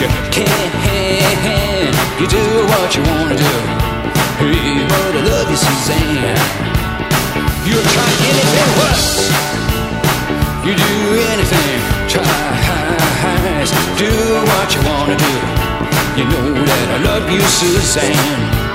you can. You do what you wanna do. Hey, but I love you, Suzanne. You'll try anything worse. You do anything. Tries. Do what you wanna do. You know that I love you, Suzanne.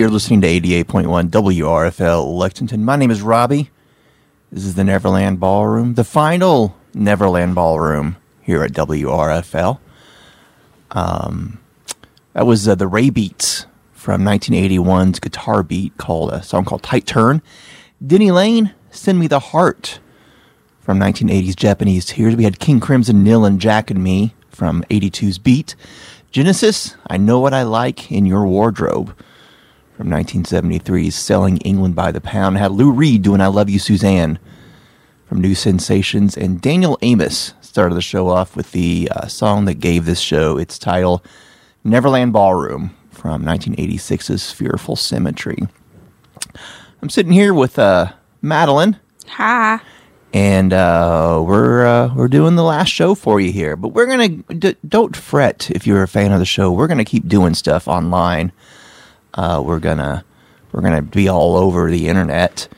You're listening to 88.1 WRFL Lexington. My name is Robbie. This is the Neverland Ballroom, the final Neverland Ballroom here at WRFL. Um, that was uh, the Raybeats from 1981's guitar beat called a song called Tight Turn. Denny Laine, Send Me the Heart from 1980's Japanese Tears. We had King Crimson, Neal, and Jack and Me from 82's Beat. Genesis, I Know What I Like in Your Wardrobe from 1973's Selling England by the Pound. Had Lou Reed doing I Love You, Suzanne from New Sensations. And Daniel Amos started the show off with the uh, song that gave this show its title, Neverland Ballroom from 1986's Fearful Symmetry. I'm sitting here with uh, Madeline Hi. and uh, we're uh, we're doing the last show for you here. But we're gonna d- don't fret if you're a fan of the show. We're gonna keep doing stuff online. Uh, we're gonna we're gonna be all over the internet,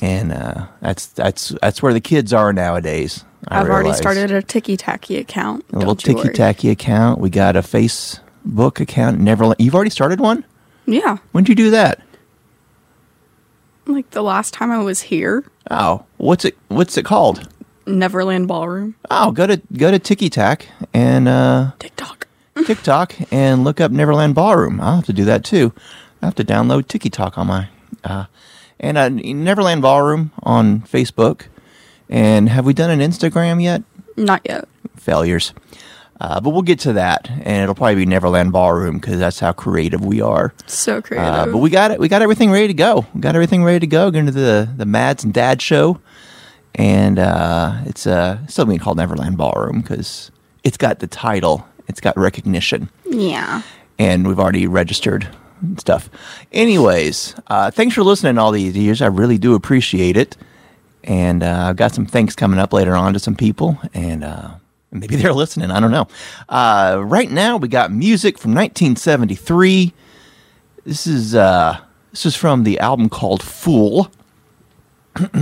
and uh, that's that's that's where the kids are nowadays. I I've already started a ticky tacky account. a little ticky tacky account. We got a Facebook account. Neverland. You've already started one. Yeah. When'd you do that? Like the last time I was here, Oh, what's it? What's it called? Neverland Ballroom. Oh, go to go to Tiki Tack and uh, TikTok. TikTok and look up Neverland Ballroom. I'll have to do that too. I have to download Tiki Talk on my uh, and uh, Neverland Ballroom on Facebook. And have we done an Instagram yet? Not yet. Failures. Uh, but we'll get to that, and it'll probably be Neverland Ballroom because that's how creative we are. So creative. Uh, but we got it. We got everything ready to go. We got everything ready to go. Going to the the Mads and Dad show, and uh, it's uh, still being called Neverland Ballroom because it's got the title. It's got recognition, yeah. and we've already registered stuff. Anyways, uh, thanks for listening all these years. I really do appreciate it. And uh, I've got some thanks coming up later on to some people, and uh, maybe they're listening. I don't know. Uh, right now, we got music from 1973. This is uh, this is from the album called Fool.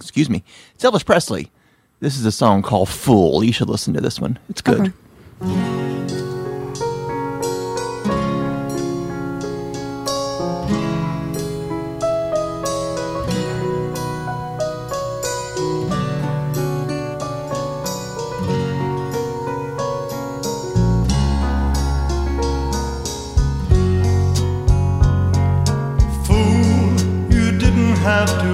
Excuse me. It's Elvis Presley. This is a song called Fool. You should listen to this one. It's good. Okay. Fool, you didn't have to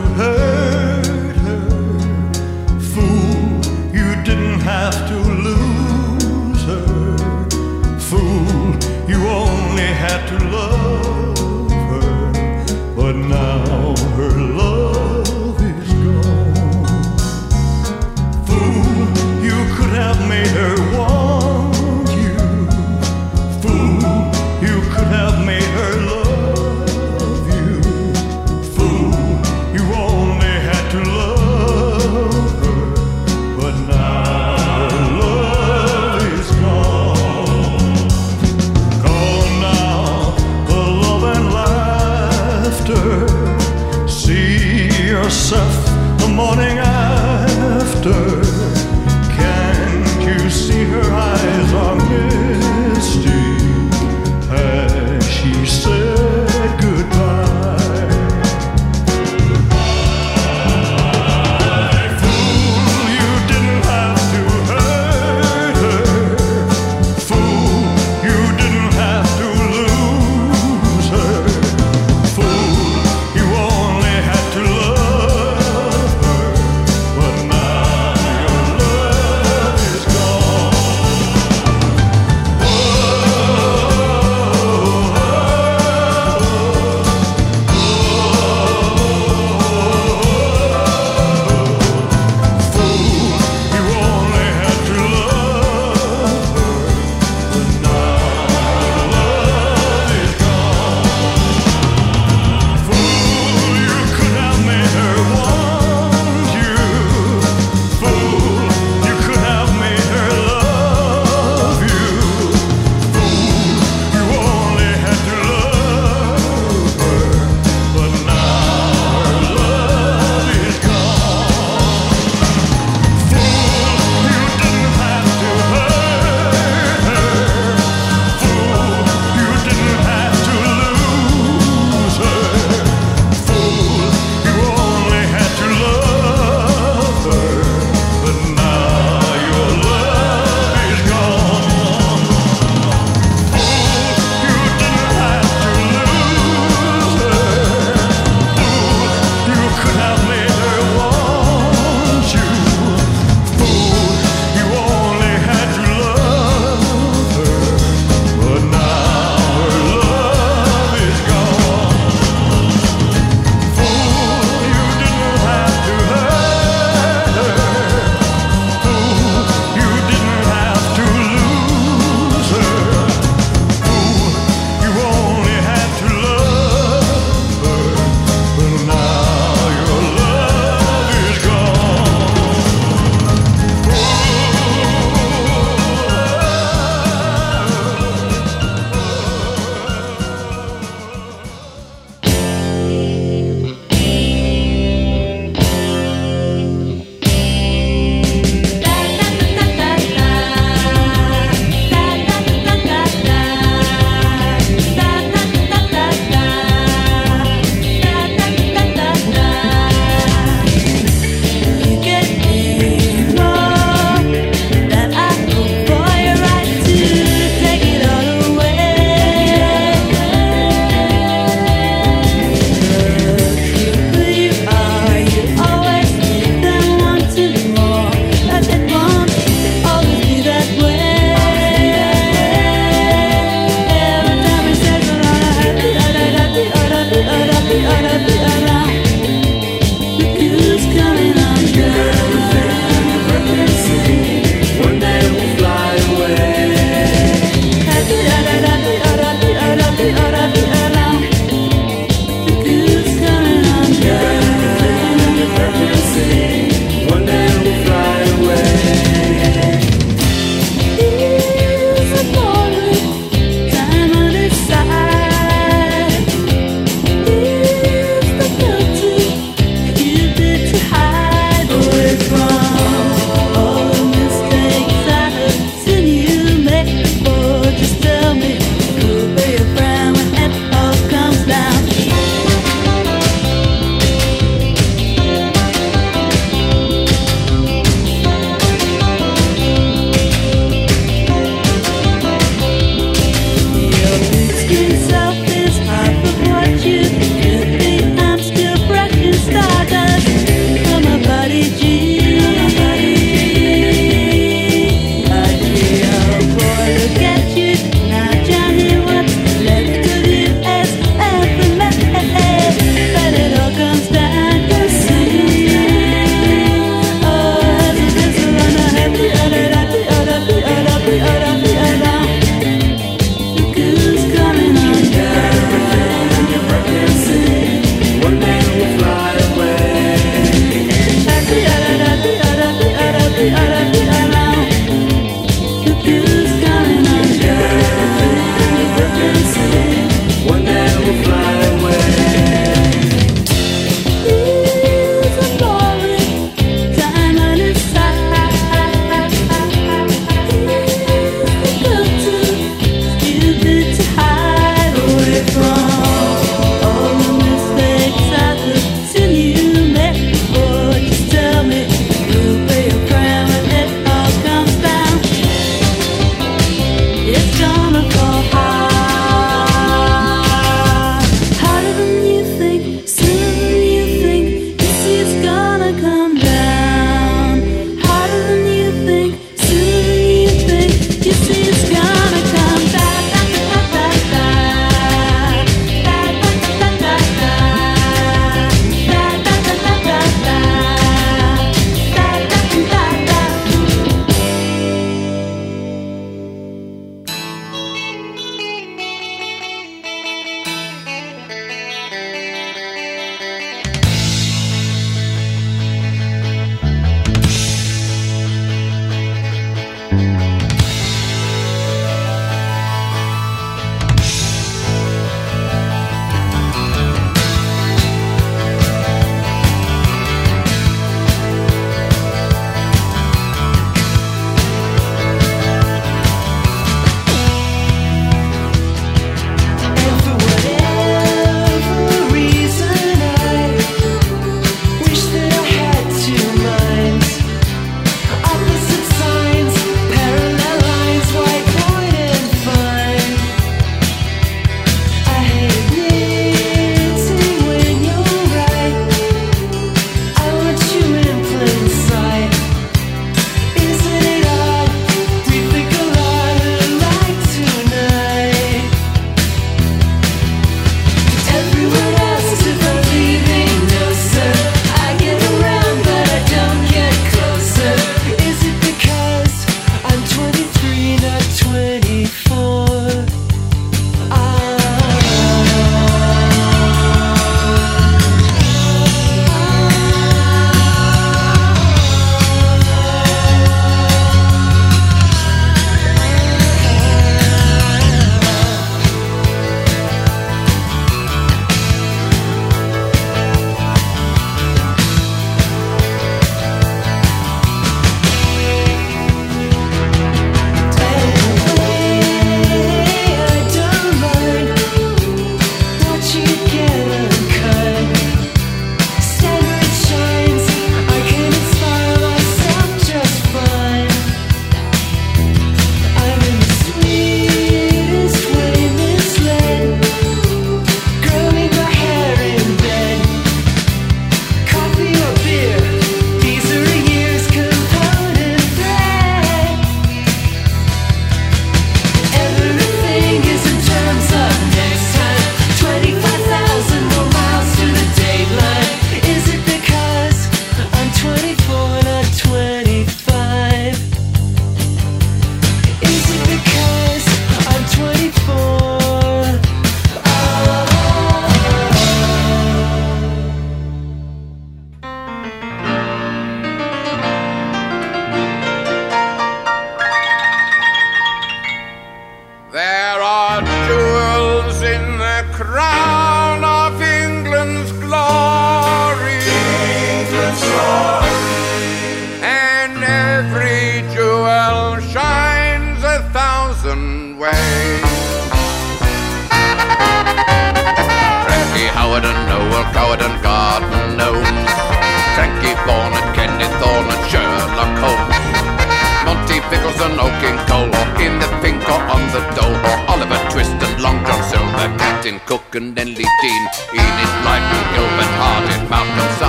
an oak in coal, or in the pink or on the dole, or Oliver Twist and Long John Silver, Captain Cook and Nellie Dean, Enid Blyton, Gilbert Harding, Malcolm.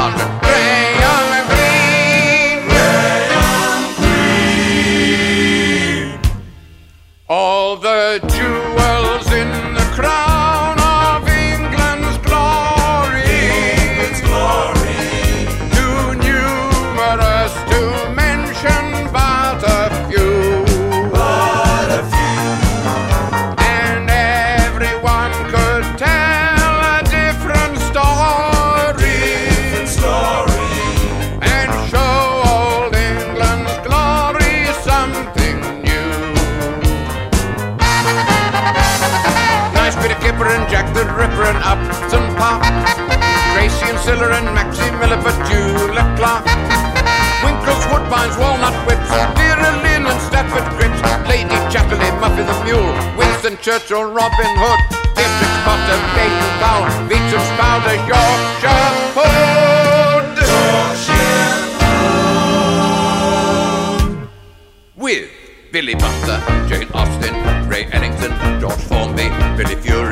vines, walnut whips, deer and lean and Stafford Cripps, Lady Chatterley, Muffin the Mule, Winston Churchill, Robin Hood, Patrick Potter, Baden Down, Beecham Spouter, Yorkshire Hood. Yorkshire Hood. With Billy Butler, Jane Austen, Ray Ellington, George Formby, Billy Fury.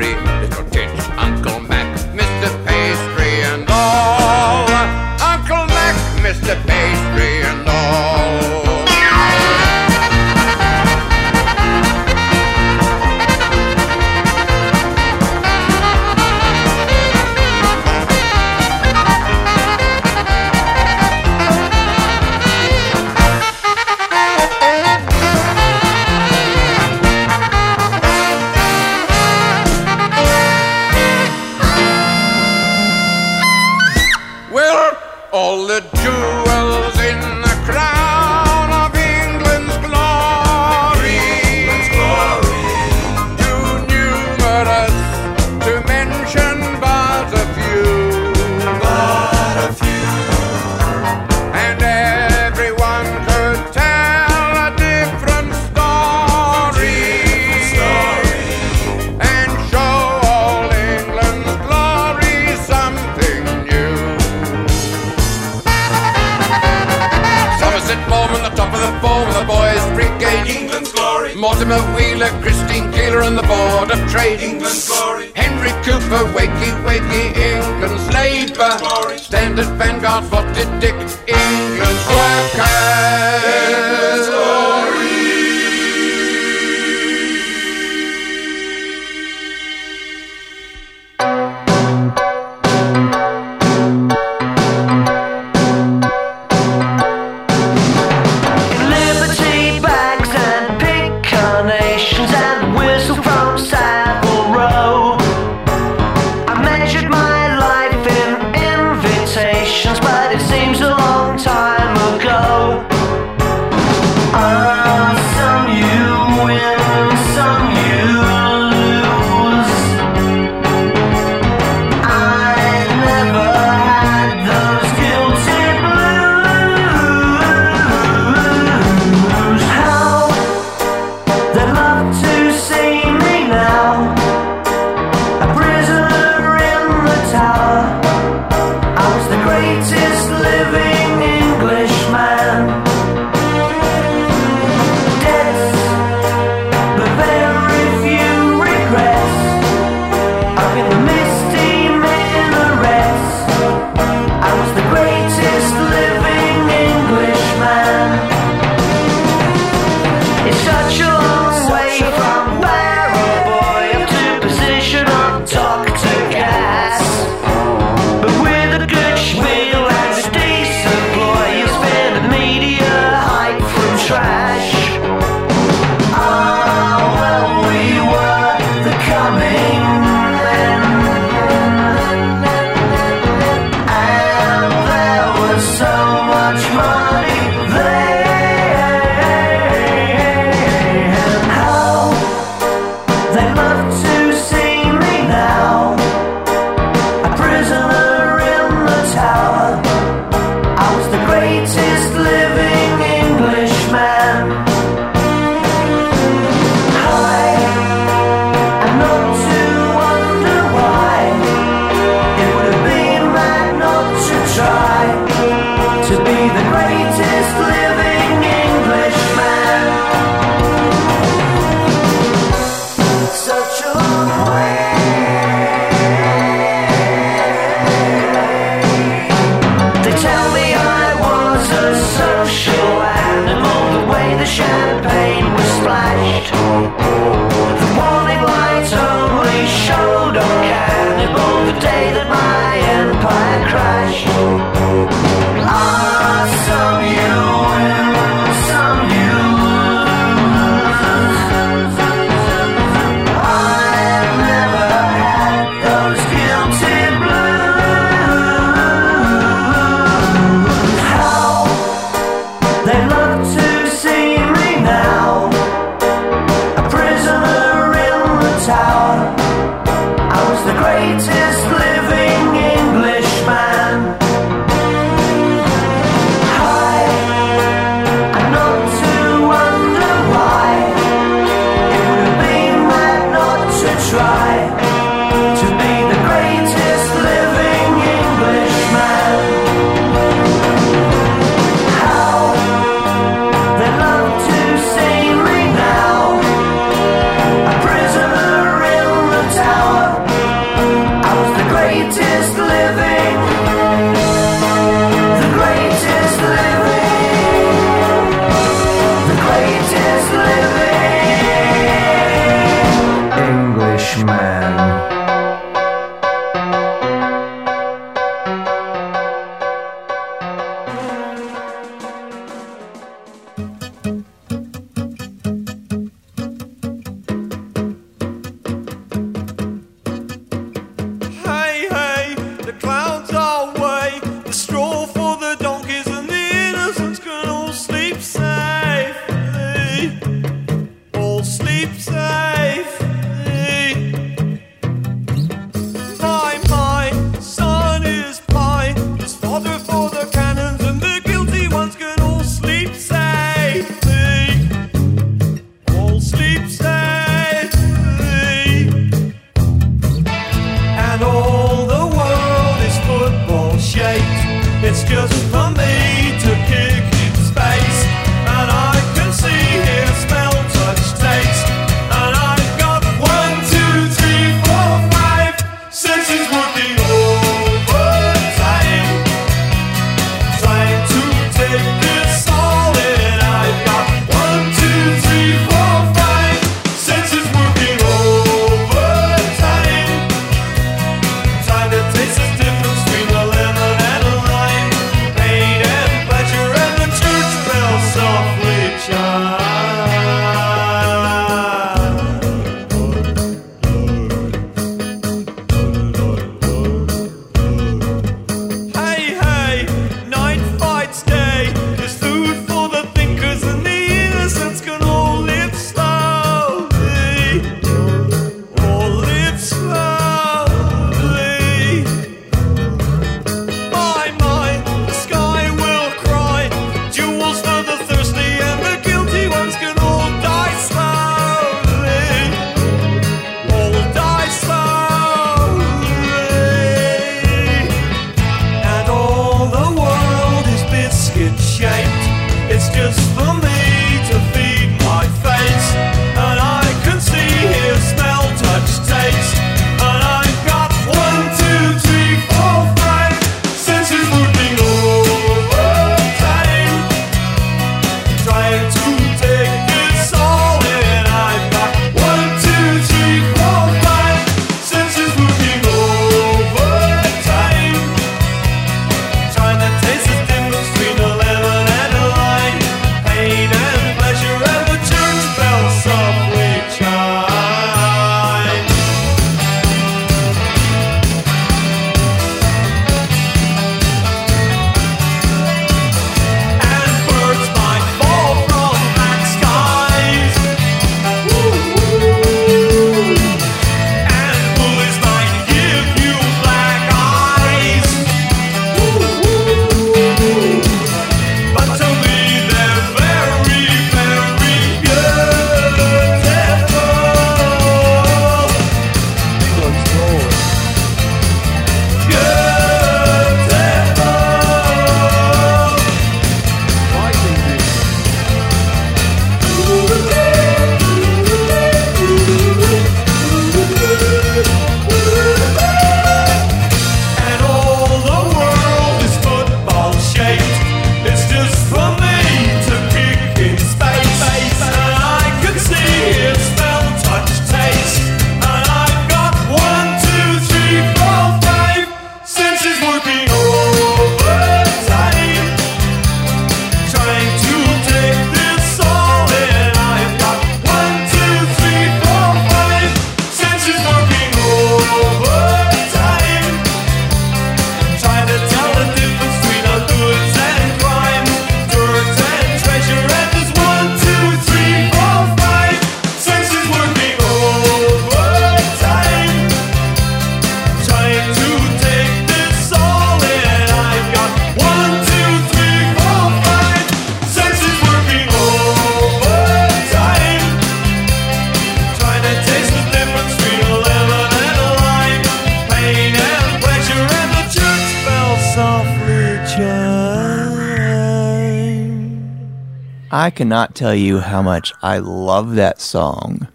I cannot tell you how much I love that song,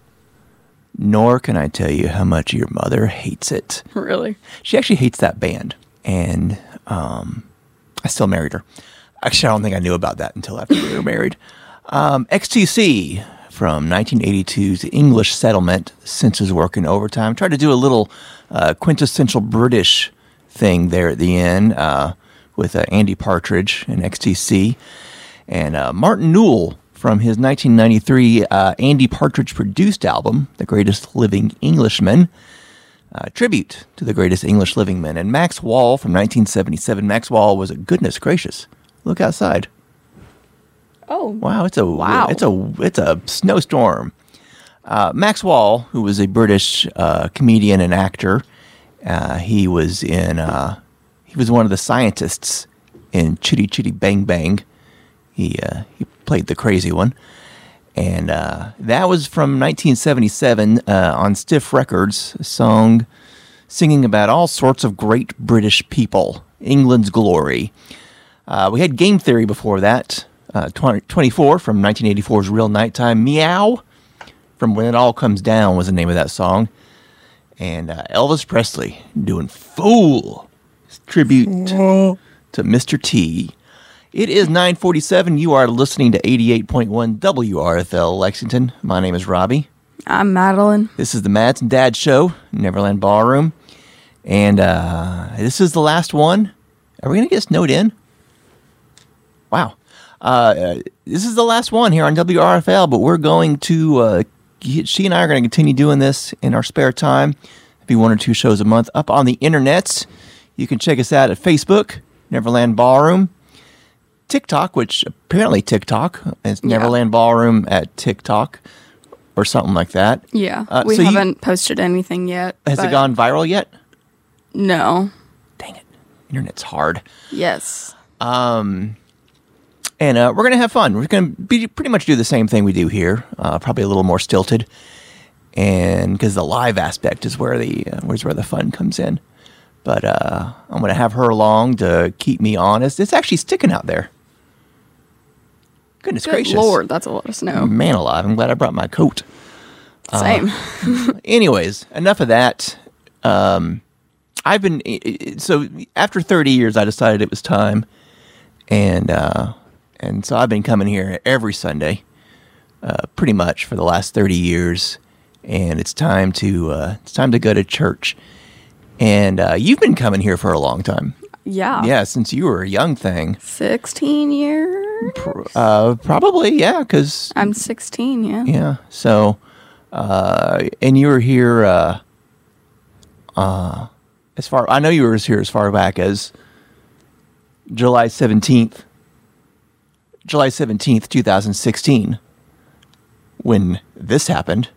nor can I tell you how much your mother hates it. Really? She actually hates that band. And um, I still married her. Actually, I don't think I knew about that until after we were married. Um, XTC from 1982's English Settlement, Senses working overtime. Tried to do a little uh, quintessential British thing there at the end uh, with uh, Andy Partridge and XTC. And uh, Martin Newell from his 1993 uh, Andy Partridge produced album, The Greatest Living Englishman, uh, tribute to the greatest English living men. And Max Wall from 1977. Max Wall was a goodness gracious. Look outside. Oh wow! It's a wow! It's a it's a snowstorm. Uh, Max Wall, who was a British uh, comedian and actor, uh, he was in uh, he was one of the scientists in Chitty Chitty Bang Bang, he uh, he played the crazy one, and uh, that was from 1977 uh, on Stiff Records. song singing about all sorts of great British people, England's glory. Uh, we had Game Theory before that. Uh, 24 from 1984's Real Nighttime. Meow from When It All Comes Down was the name of that song. And uh, Elvis Presley doing Fool tribute to Mr. T it is 947. You are listening to 88.1 WRFL Lexington. My name is Robbie. I'm Madeline. This is the Mads and Dad Show, Neverland Ballroom. And uh, this is the last one. Are we going to get snowed in? Wow. Uh, this is the last one here on WRFL, but we're going to, uh, she and I are going to continue doing this in our spare time. Be one or two shows a month up on the internets. You can check us out at Facebook, Neverland Ballroom, TikTok, which apparently TikTok is Yeah. Neverland Ballroom at TikTok or something like that. Yeah, Uh, we so haven't posted anything yet. Has it gone viral yet? No. Dang it. Internet's hard. Yes. And uh, we're going to have fun. We're going to be pretty much do the same thing we do here, uh, probably a little more stilted. And because the live aspect is where the uh, where's where the fun comes in. But uh, I'm going to have her along to keep me honest. It's actually sticking out there. Goodness Good gracious. lord, that's a lot of snow. Man alive, I'm glad I brought my coat. Same. anyways, enough of that. Um, I've been so after 30 years, I decided it was time, and uh, and so I've been coming here every Sunday, uh, pretty much for the last 30 years, and it's time to uh, it's time to go to church. And uh, you've been coming here for a long time, yeah. yeah, since you were a young thing, 16 years. uh, probably, yeah, because I'm 16, yeah. Yeah. So, uh, and you were here, uh, uh, as far, I know you were here as far back as July 17th, July 17th, 2016, when this happened.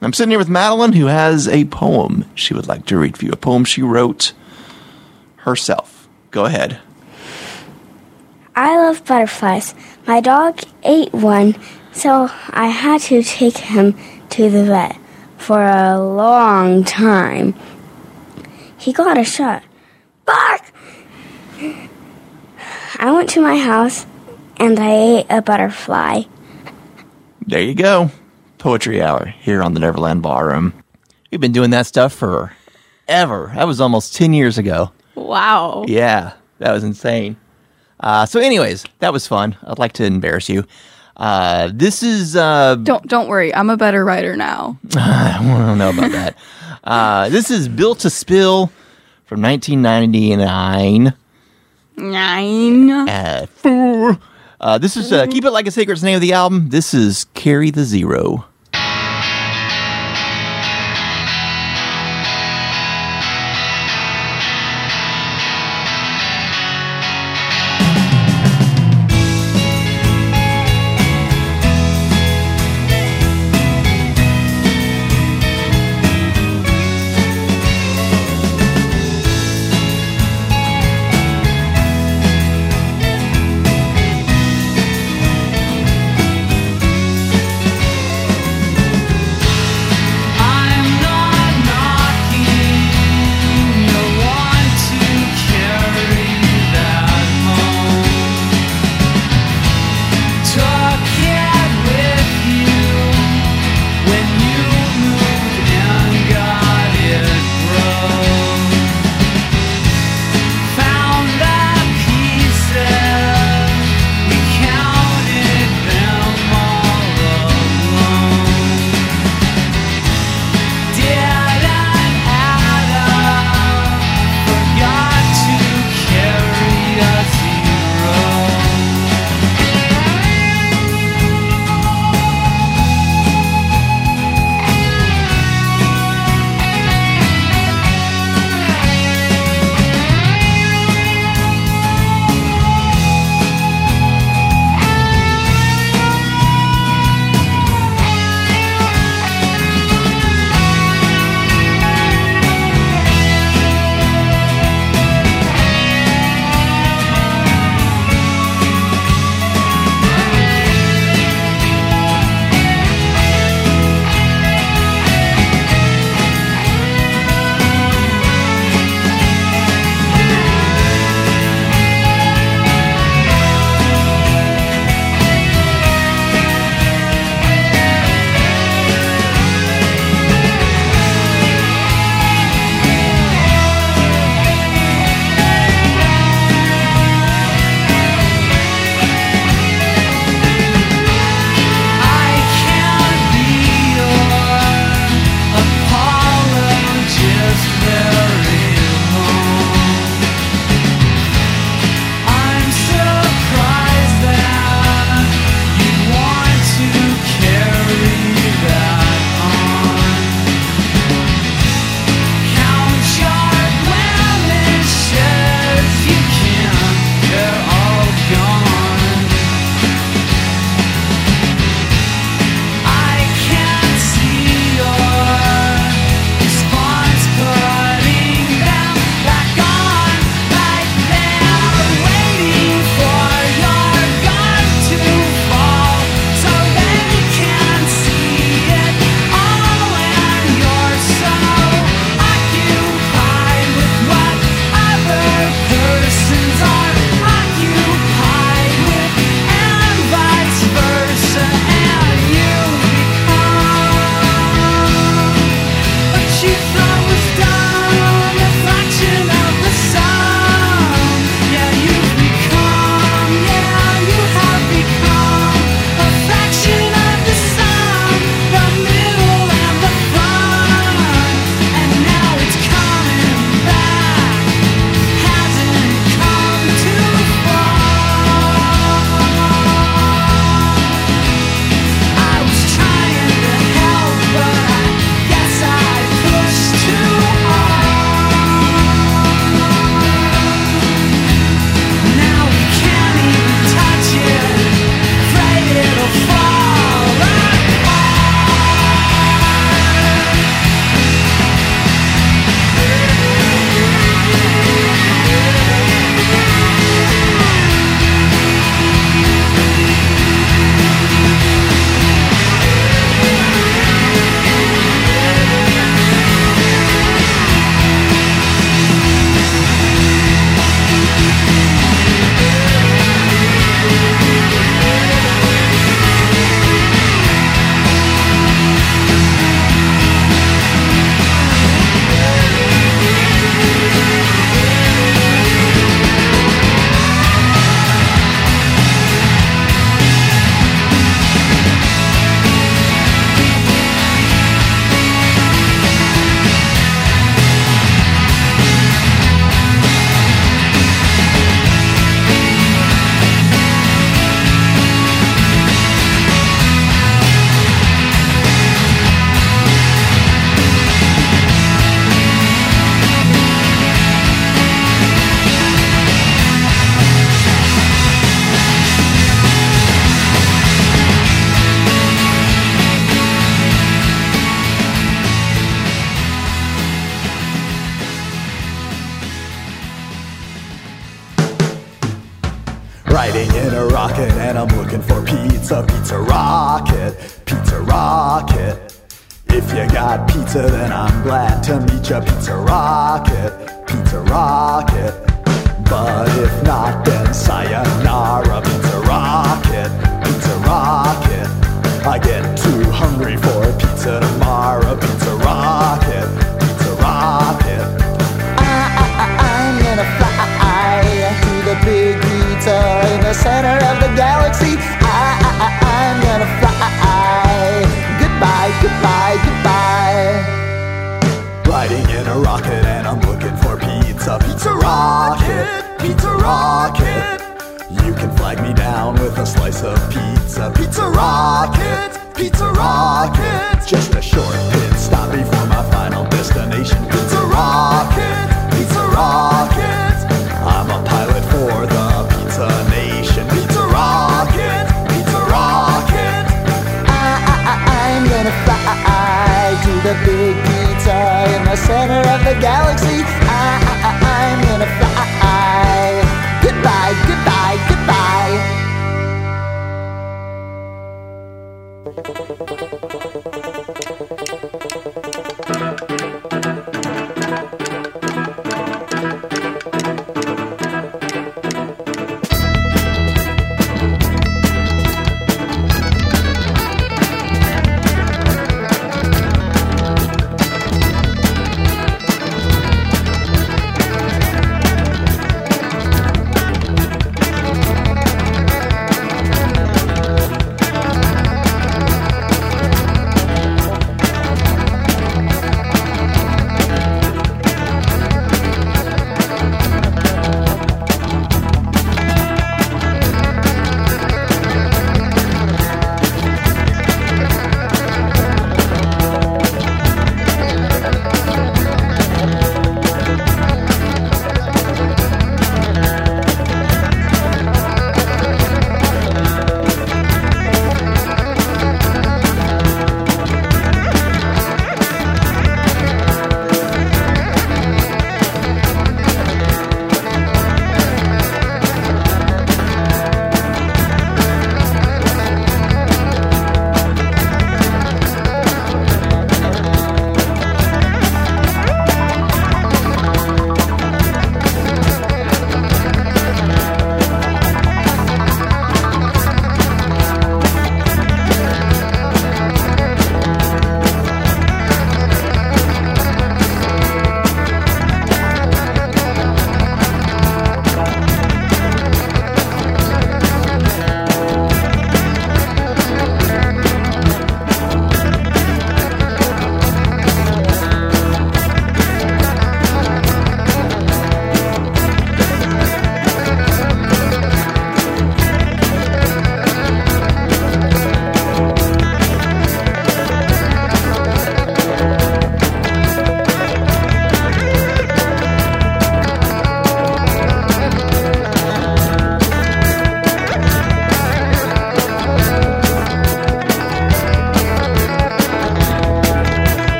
I'm sitting here with Madeline, who has a poem she would like to read for you, a poem she wrote herself. Go ahead. I love butterflies. My dog ate one, so I had to take him to the vet for a long time. He got a shot. Bark! I went to my house and I ate a butterfly. There you go. Poetry hour here on the Neverland Ballroom. We've been doing that stuff for ever. That was almost 10 years ago. Wow. Yeah, that was insane. Uh, so, anyways, that was fun. I'd like to embarrass you. Uh, this is, uh, Don't don't worry. I'm a better writer now. I don't know about that. Uh, this is Built to Spill from 1999. Nine. Uh, fool. Uh, this is uh, Keep It Like a Secret's name of the album. This is Carry the Zero. The galaxy.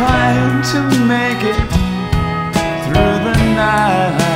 Trying to make it through the night.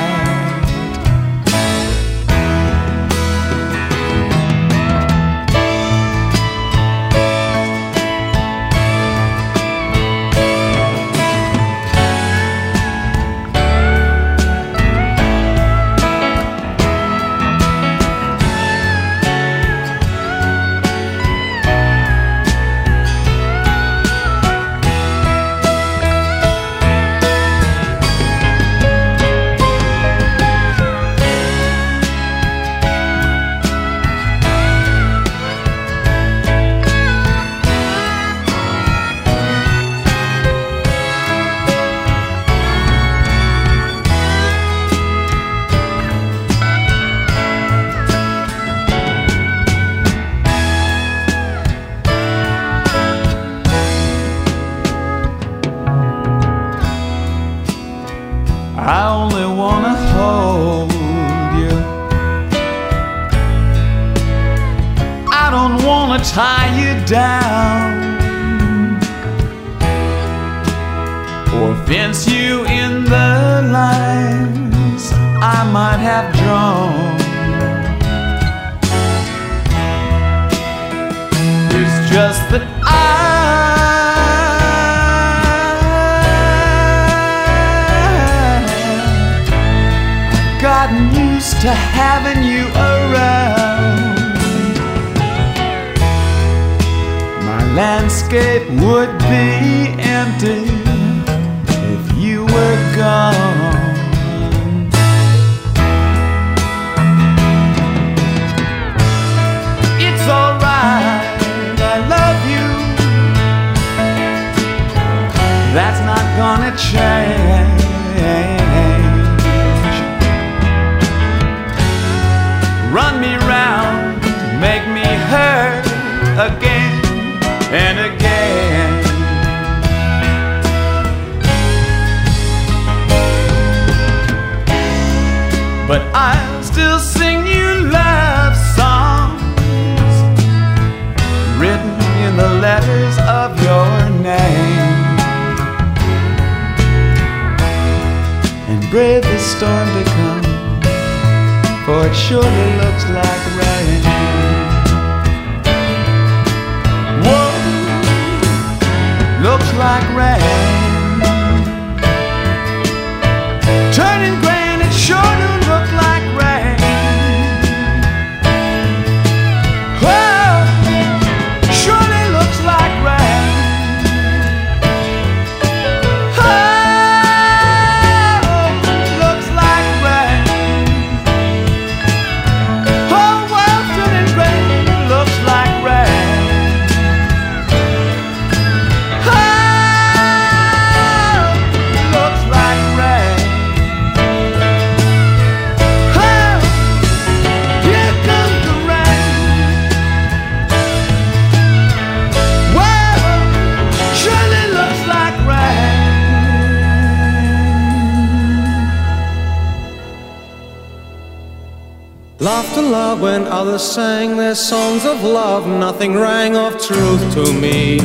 Songs of love. Nothing rang of truth to me.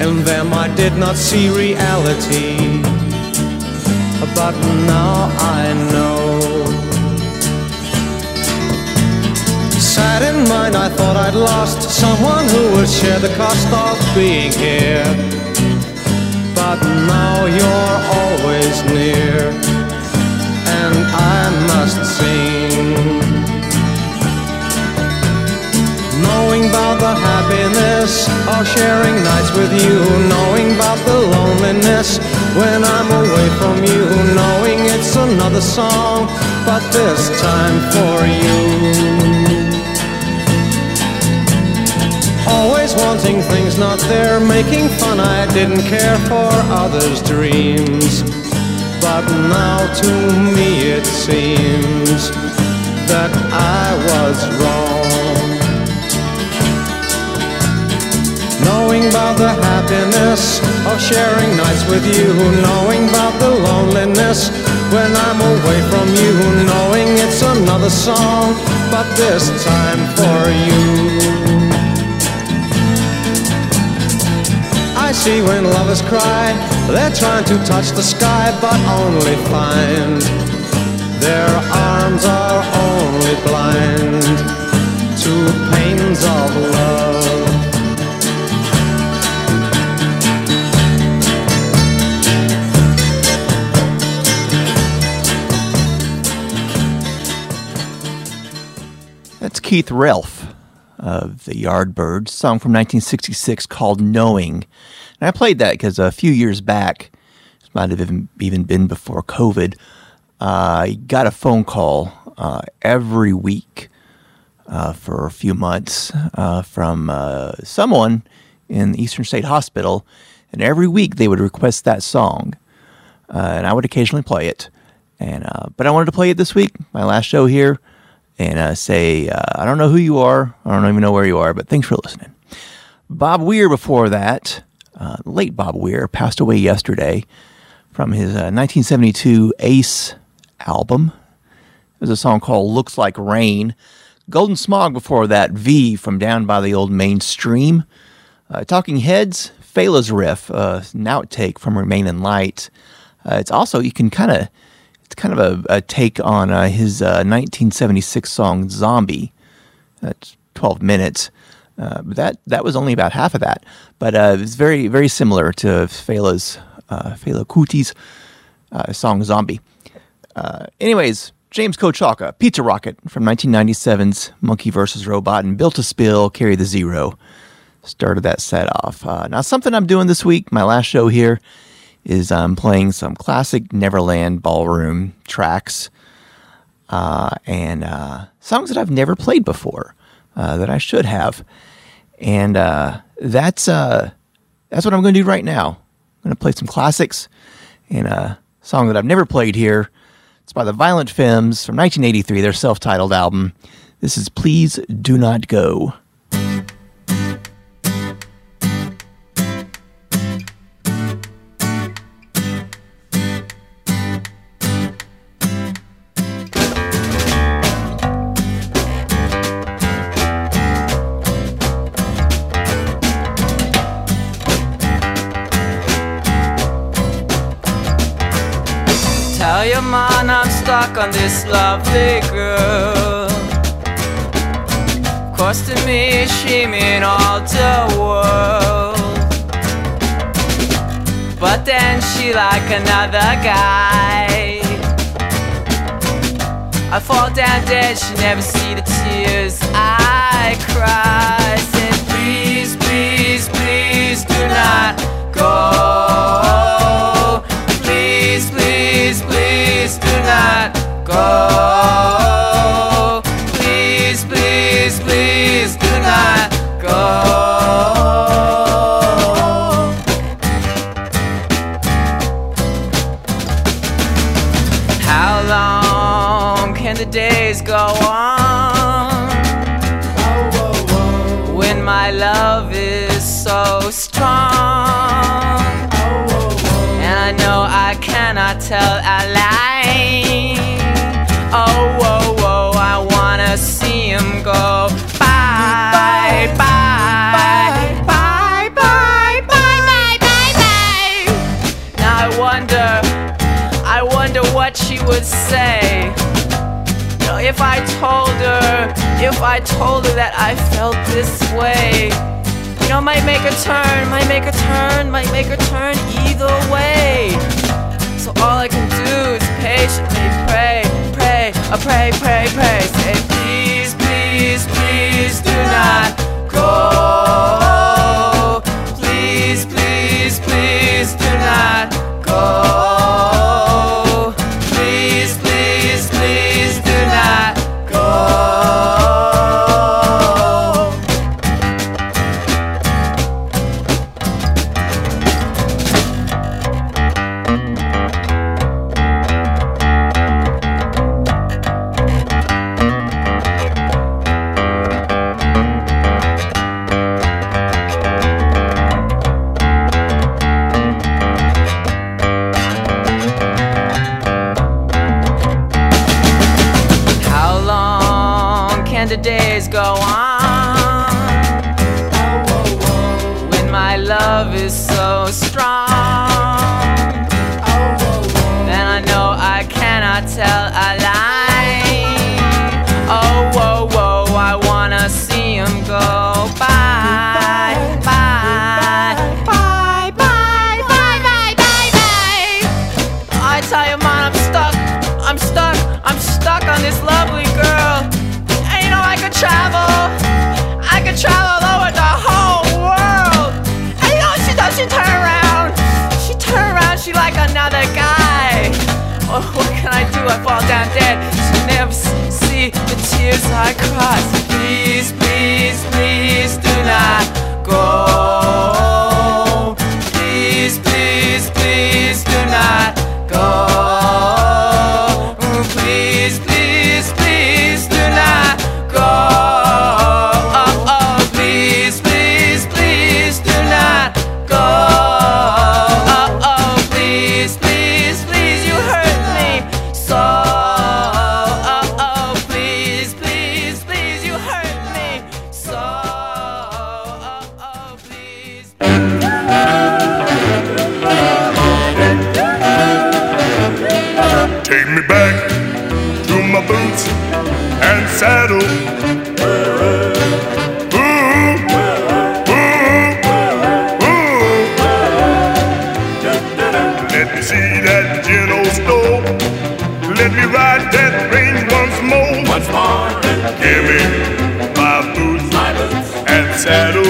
In them I did not see reality. But now I know. Sad in mind, I thought I'd lost someone who would share the cost of being here. But now you're always near, and I must sing. Knowing about the happiness of sharing nights with you, knowing about the loneliness when I'm away from you, knowing it's another song, but this time for you. Always wanting things not there, making fun, I didn't care for others' dreams. But now to me it seems that I was wrong. The happiness of sharing nights with you, knowing about the loneliness when I'm away from you, knowing it's another song, but this time for you. I see when lovers cry, they're trying to touch the sky, but only find their arms are only blind to pains of love. Keith Relf of the Yardbirds, song from 1966 called Knowing. And I played that because a few years back, might have even, even been before COVID, uh, I got a phone call uh, every week uh, for a few months uh, from uh, someone in Eastern State Hospital. And every week they would request that song. Uh, and I would occasionally play it. And But I wanted to play it this week, my last show here and uh, say, uh, I don't know who you are. I don't even know where you are, but thanks for listening. Bob Weir, before that, uh, late Bob Weir, passed away yesterday from his uh, 1972 Ace album. There's a song called Looks Like Rain. Golden Smog before that, V from Down by the Old Mainstream. Uh, Talking Heads, Fela's Riff, uh, an outtake from Remain in Light. Uh, it's also, you can kind of it's kind of a, a take on uh, his uh, 1976 song "Zombie." That's 12 minutes. Uh, but that that was only about half of that, but uh, it's very very similar to Fela's uh, Fela Kuti's uh, song "Zombie." Uh, anyways, James Kochalka, Pizza Rocket from 1997's Monkey vs. Robot and Built to Spill, Carry the Zero started that set off. Uh, now, something I'm doing this week, my last show here, is I'm playing some classic Neverland ballroom tracks uh, and uh, songs that I've never played before uh, that I should have. And uh, that's uh, that's what I'm going to do right now. I'm going to play some classics and a song that I've never played here. It's by the Violent Femmes from 1983, their self-titled album. This is Please Do Not Go. I'm on this lovely girl. Costing me shame in all the world. But then she like another guy. I fall down dead, she never see the tears I cry. Said please, please, please do not go. Please, please, please do not go. Please, please, please do not if I told her, if I told her that I felt this way. You know, might make a turn, might make a turn, might make a turn either way. So all I can do is patiently pray, pray, I pray, pray, pray. Say, please, please, please do not go. Please, please, please do not go. I cross. Please, please, please do not. saddle. Let me see that. Let me ride that range once more. Once more. Give me my boots, my boots. and saddle.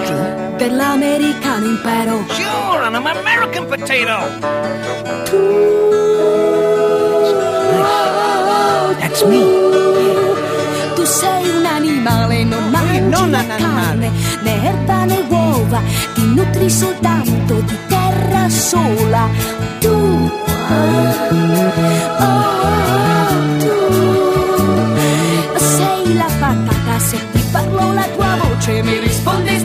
true. Per l'americano impero. Sure, and I'm an American potato. Tu. That's me. Tu sei un animale, non mangi non la carne, né erba né uova, ti nutri soltanto di terra sola. Tu. Oh, tu. Sei la patata se ti parlo la tua voce mi risponde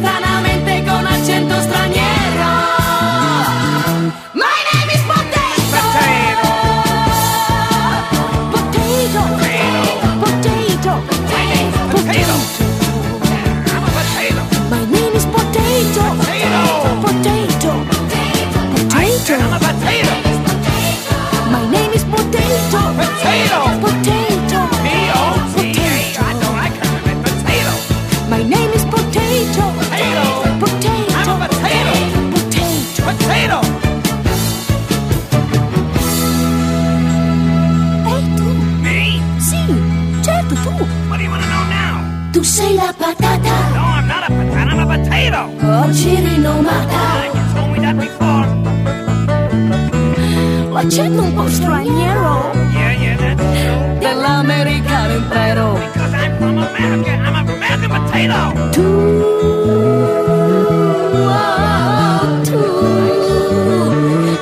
facendo un po' straniero yeah, yeah, dell'americano impero. Because I'm from America, I'm a American potato.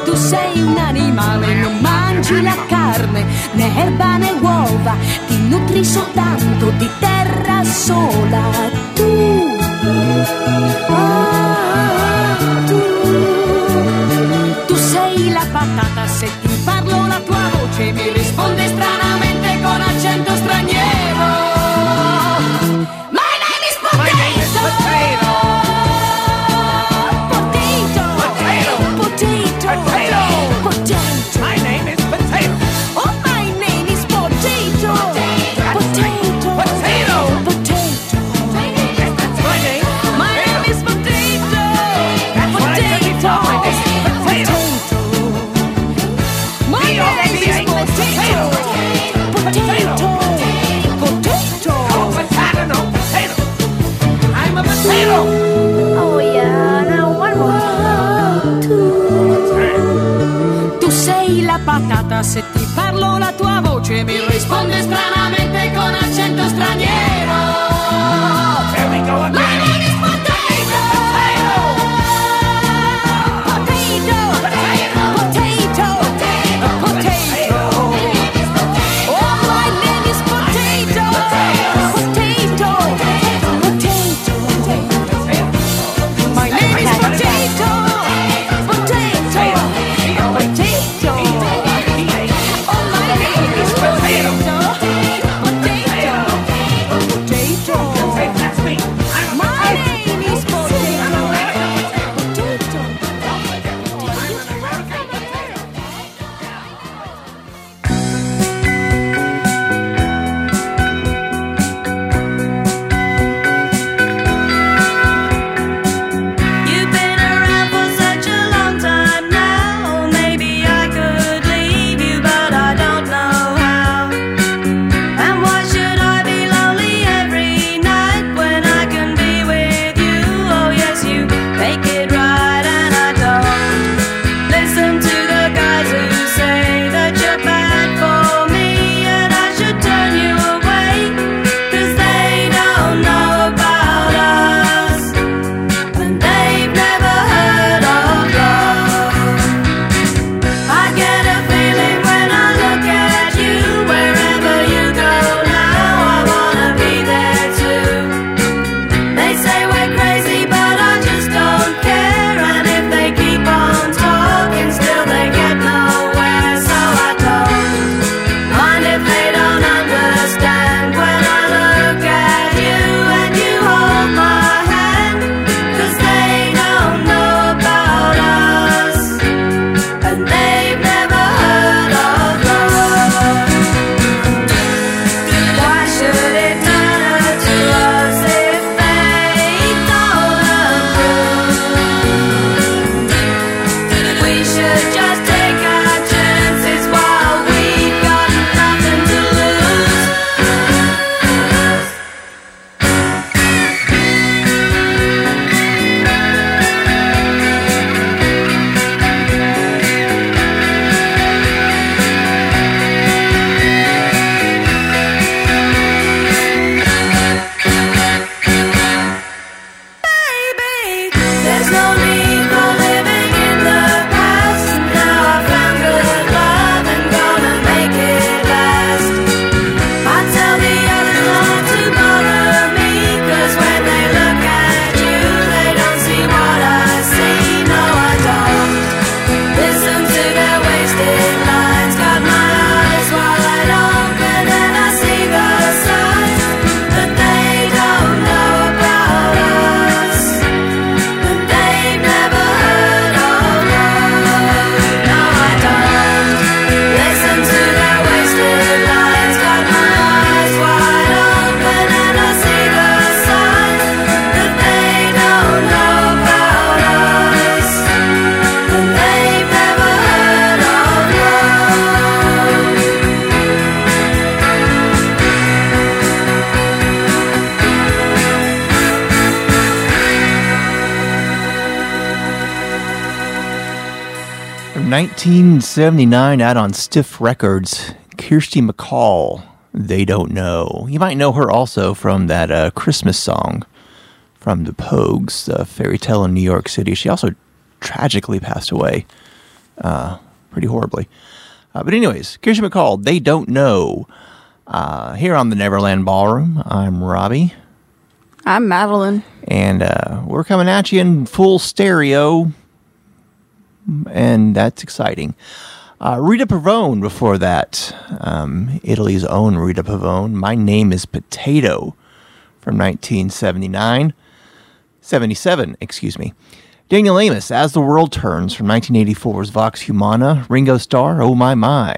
Tu, sei un animale, non mangi la carne, né erba né uova, ti nutri soltanto di terra sola. Tu, oh, tu, tu sei la patata secca parlo la tua voce mi risponde strana. 1979 out on Stiff Records, Kirsty MacColl, They Don't Know. You might know her also from that uh, Christmas song from the Pogues, the fairy tale in New York City. She also tragically passed away uh, pretty horribly. Uh, but, anyways, Kirsty MacColl, They Don't Know. Uh, here on the Neverland Ballroom, I'm Robbie. I'm Madeline. And uh, we're coming at you in full stereo, and that's exciting. Uh, Rita Pavone before that, um, Italy's own Rita Pavone. My name is Potato from 1979, 77, excuse me. Daniel Amos, As the World Turns from 1984's Vox Humana. Ringo Starr, Oh My My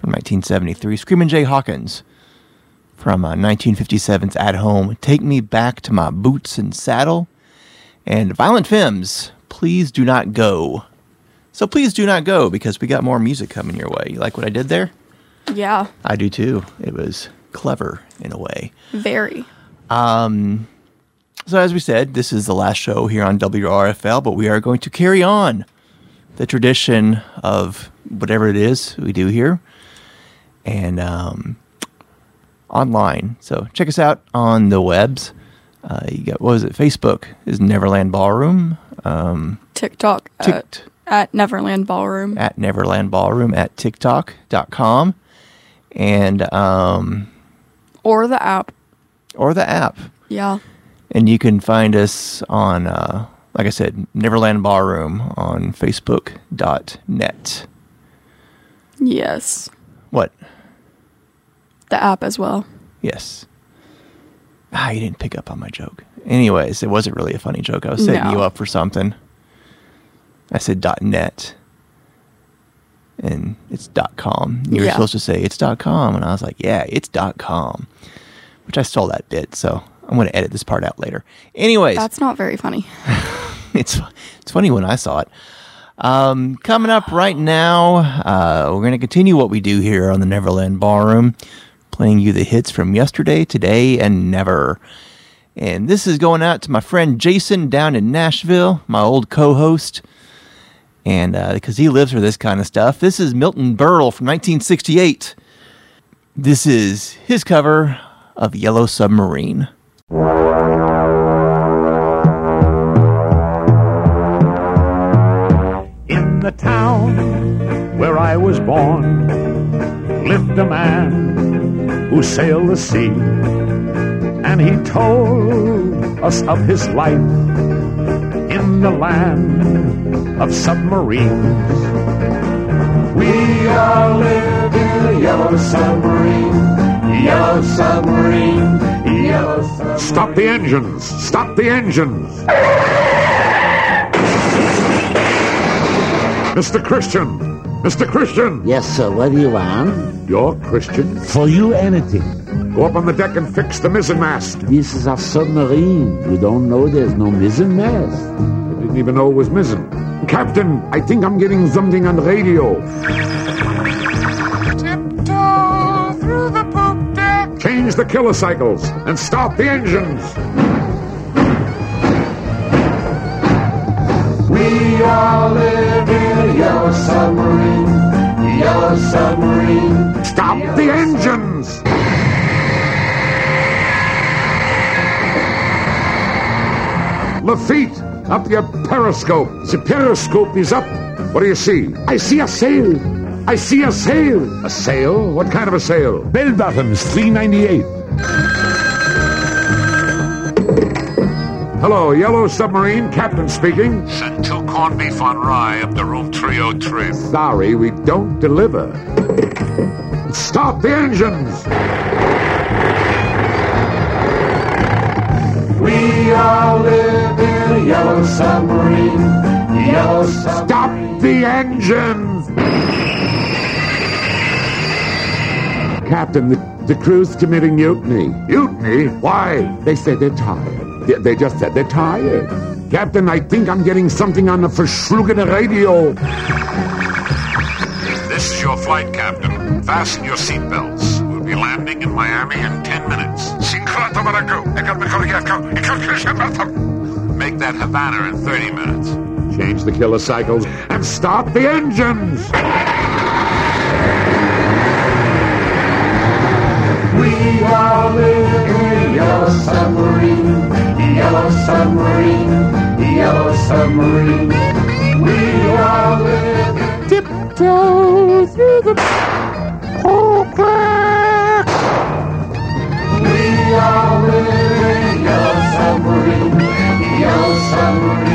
from 1973. Screamin' Jay Hawkins from uh, 1957's At Home, Take Me Back to My Boots and Saddle, and Violent Femmes, Please Do Not Go. So please do not go because we got more music coming your way. You like what I did there? Yeah, I do too. It was clever in a way. very. Um, so as we said, this is the last show here on WRFL, but we are going to carry on the tradition of whatever it is we do here, and um, online. So check us out on the webs. Uh, you got what was it? Facebook is Neverland Ballroom. Um, TikTok at, at Neverland Ballroom. at Neverland Ballroom at TikTok.com and um, or the app. or the app. Yeah. And you can find us on, uh, like I said, Neverland Ballroom on Facebook.net. Yes. What? The app as well. Yes. Ah, you didn't pick up on my joke. Anyways, it wasn't really a funny joke. I was setting No. you up for something. I said .net, and it's .com. You were Yeah. supposed to say it's .com, and I was like, yeah, it's .com, which I stole that bit. So I'm going to edit this part out later. Anyways, That's not very funny. it's it's funny when I saw it. Um, coming up right now, uh, we're going to continue what we do here on the Neverland Ballroom, playing you the hits from yesterday, today, and never. And this is going out to my friend Jason down in Nashville, my old co-host, and uh, because he lives for this kind of stuff. This is Milton Berle from 1968. This is his cover of Yellow Submarine. In the town where I was born lived a man who sailed the sea, and he told us of his life in the land of submarines. We all live in a yellow submarine, yellow submarine, yellow submarine. Stop the engines! Stop the engines! Mr. Christian! Mr. Christian! Yes, sir. What do you want? You're Christian? For you, anything. Go up on the deck and fix the mizzen mast. This is a submarine. You don't know there's no mizzen mast. I didn't even know it was mizzen. Captain, I think I'm getting something on the radio. Tiptoe through the poop deck. Change the killer cycles and stop the engines. We all live in a yellow submarine, yellow submarine. Stop the engines! Lafitte, up your periscope. The periscope is up. What do you see? I see a sail. I see a sail. A sail? What kind of a sail? Bell bottoms, 398. Hello, Yellow Submarine, Captain speaking. Send two corned beef on rye up to room 303. Sorry, we don't deliver. Stop the engines! We all live in a yellow submarine, yellow submarine. Stop the engines! Captain, the, the crew's committing mutiny. Mutiny? Why? They say they're tired. They, they just said they're tired. Captain, I think I'm getting something on the verschlugene radio. This is your flight, Captain. Fasten your seatbelts landing in Miami in 10 minutes. Make that Havana in 30 minutes. Change the killer cycles and start the engines. We are living in Yellow Submarine, Yellow Submarine, Yellow Submarine. We are living. Tiptoe through the. Oh, are wearing your submarine, your submarine.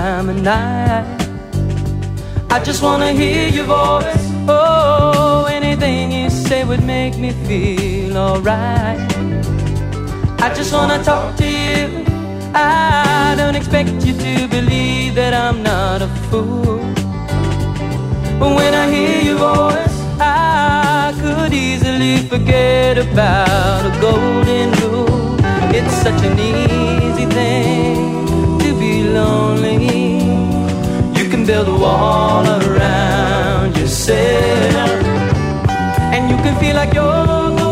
Time of night. I just wanna hear your voice. Oh, anything you say would make me feel alright. I just wanna talk to you. I don't expect you to believe that I'm not a fool. But when I hear your voice, I could easily forget about a golden rule. It's such an easy thing lonely. You can build a wall around yourself, and you can feel like you're the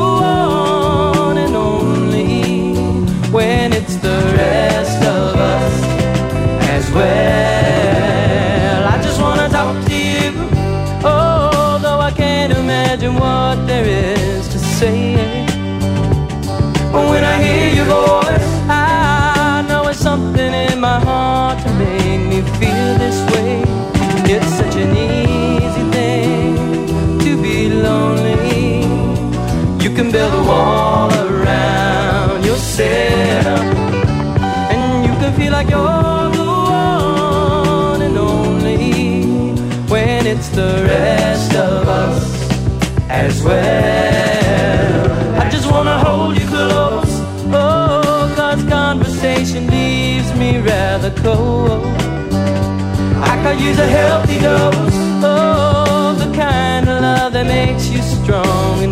one and only when it's the rest of us as well. I just wanna talk to you, although I can't imagine what there is to say. But when I hear your voice, lonely. You can build a wall around yourself, and you can feel like you're the one and only when it's the rest of us as well. I just wanna hold you close, oh, cause conversation leaves me rather cold. I could use a healthy dose, oh, makes you strong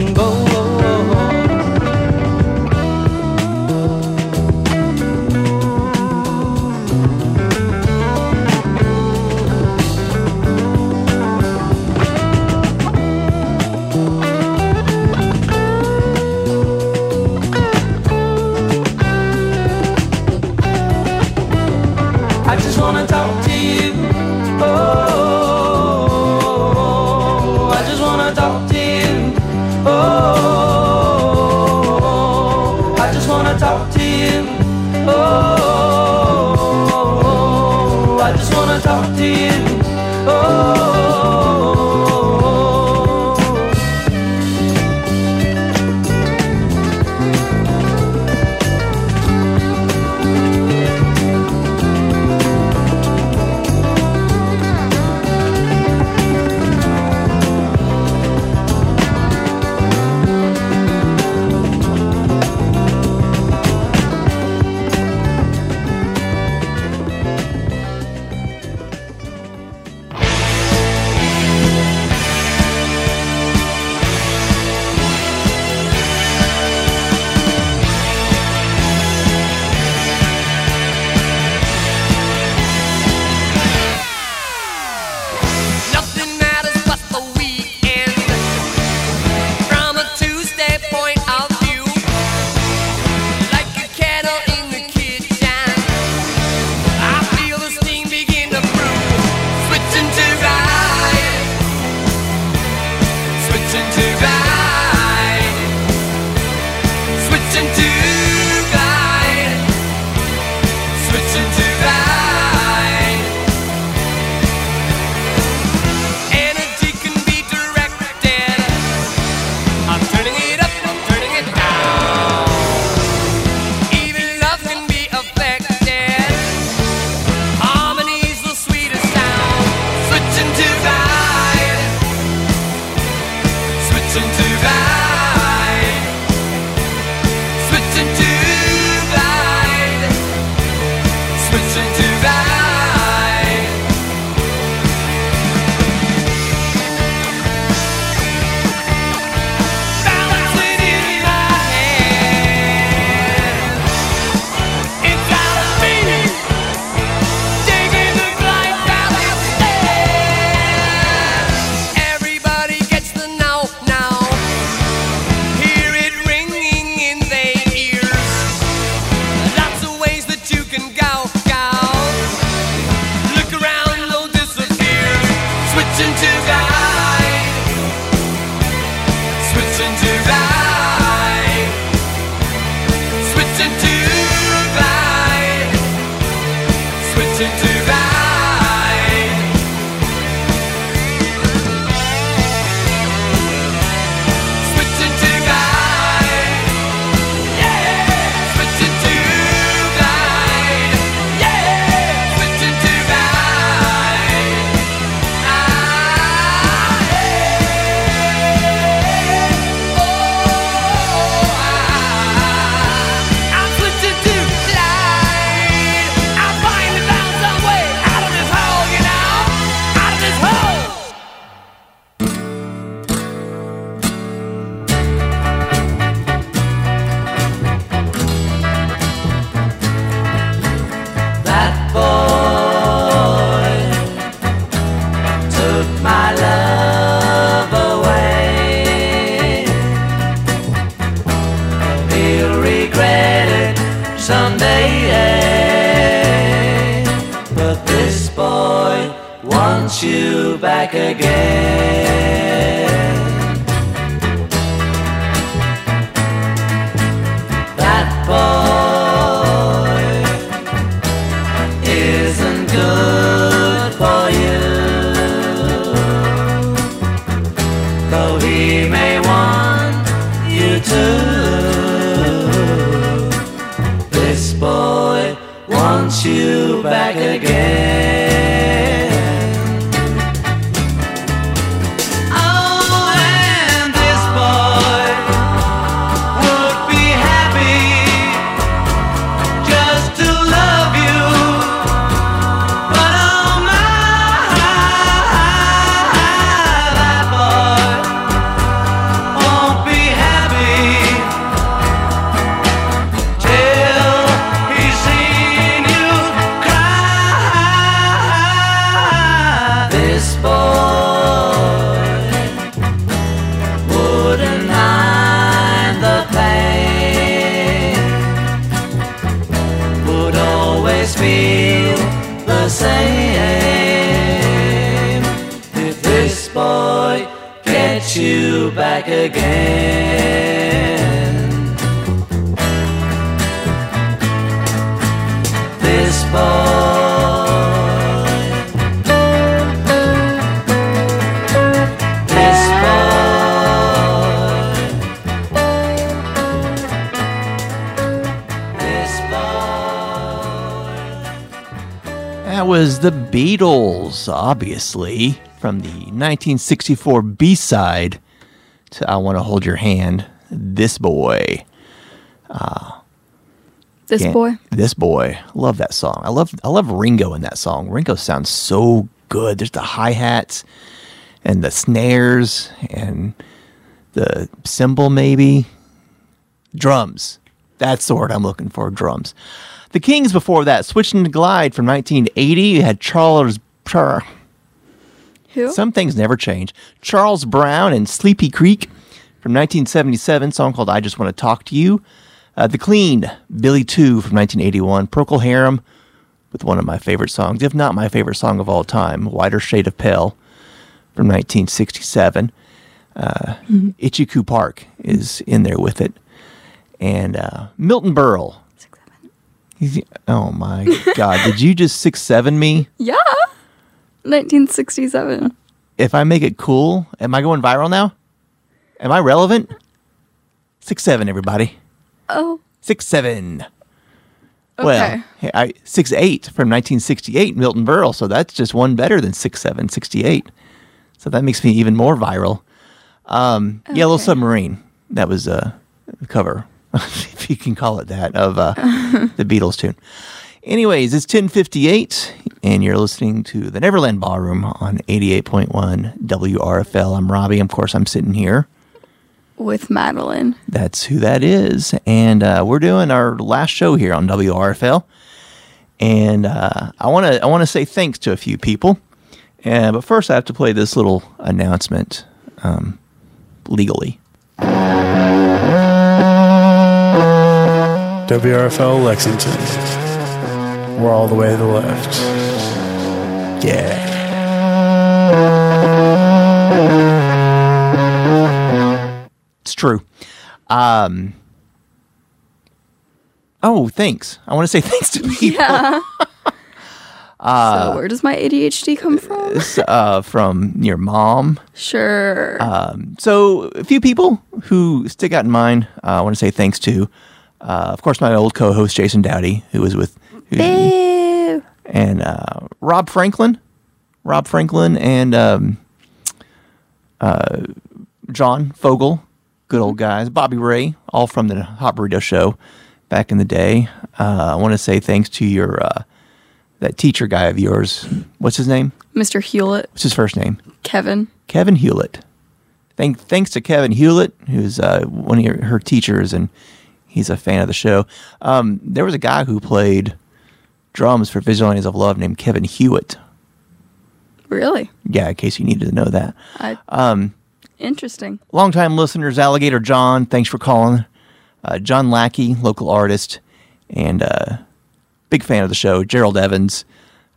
obviously, from the 1964 B side to I Want to Hold Your Hand. This boy. Uh, This boy. This boy. Love that song. I love I love Ringo in that song. Ringo sounds so good. There's the hi hats and the snares and the cymbal, maybe. Drums. That's the word I'm looking for. Drums. The Kings before that, switching to Glide from 1980. You had Charles. Char, Who? Some things never change. Charles Brown and Sleepy Creek from 1977, song called I Just Want to Talk to You. Uh, the Clean, Billy 2 from 1981. Procol Harum with one of my favorite songs, if not my favorite song of all time, Whiter Shade of Pale from 1967. Uh, Itchycoo Park is in there with it. And uh, Milton Berle. He's, oh my God. Did you just six seven me? Yeah. 1967. if I make it cool, am I going viral now? Am I relevant? Six seven, everybody. Oh. Six seven. Okay. Well, I six eight from 1968, Milton Berle. So that's just one better than six seven, 68. So that makes me even more viral. Um, Yellow Submarine. That was a cover, if you can call it that, of uh, the Beatles tune. Anyways, it's 1058, and you're listening to the Neverland Ballroom on 88.1 WRFL. I'm Robbie. Of course, I'm sitting here. With Madeline. That's who that is. And uh, we're doing our last show here on WRFL. And uh, I want to I want to say thanks to a few people. Uh, but first, I have to play this little announcement um, legally. WRFL Lexington. We're all the way to the left. Yeah. It's true. Um, oh, thanks. I want to say thanks to people. Yeah. Uh, so where does my ADHD come from? uh, from your mom. Sure. Um, so a few people who stick out in mind. Uh, I want to say thanks to, uh, of course, my old co-host Jason Dowdy, who was with, who- Boo. and uh, Rob Franklin, Rob Franklin, and um, uh, John Fogel, good old guys. Bobby Ray, all from the Hot Burrito Show back in the day. Uh, I want to say thanks to your uh, that teacher guy of yours. What's his name? Mr. Hewlett. What's his first name? Kevin. Kevin Hewlett. Thank, thanks to Kevin Hewlett, who's uh, one of your, her teachers, and he's a fan of the show. Um, there was a guy who played drums for Vigilantes of Love named Kevin Hewitt. Really? Yeah, in case you needed to know that. I, Um, interesting. longtime listeners, Alligator John, thanks for calling. Uh, John Lackey, local artist, and uh, big fan of the show. Gerald Evans,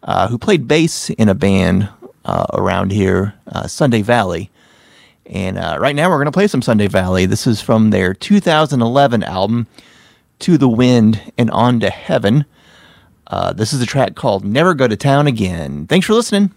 uh, who played bass in a band uh, around here, uh, Sunday Valley. And uh, right now we're going to play some Sunday Valley. This is from their 2011 album, To the Wind and On to Heaven. Uh, this is a track called Never Go to Town Again. Thanks for listening.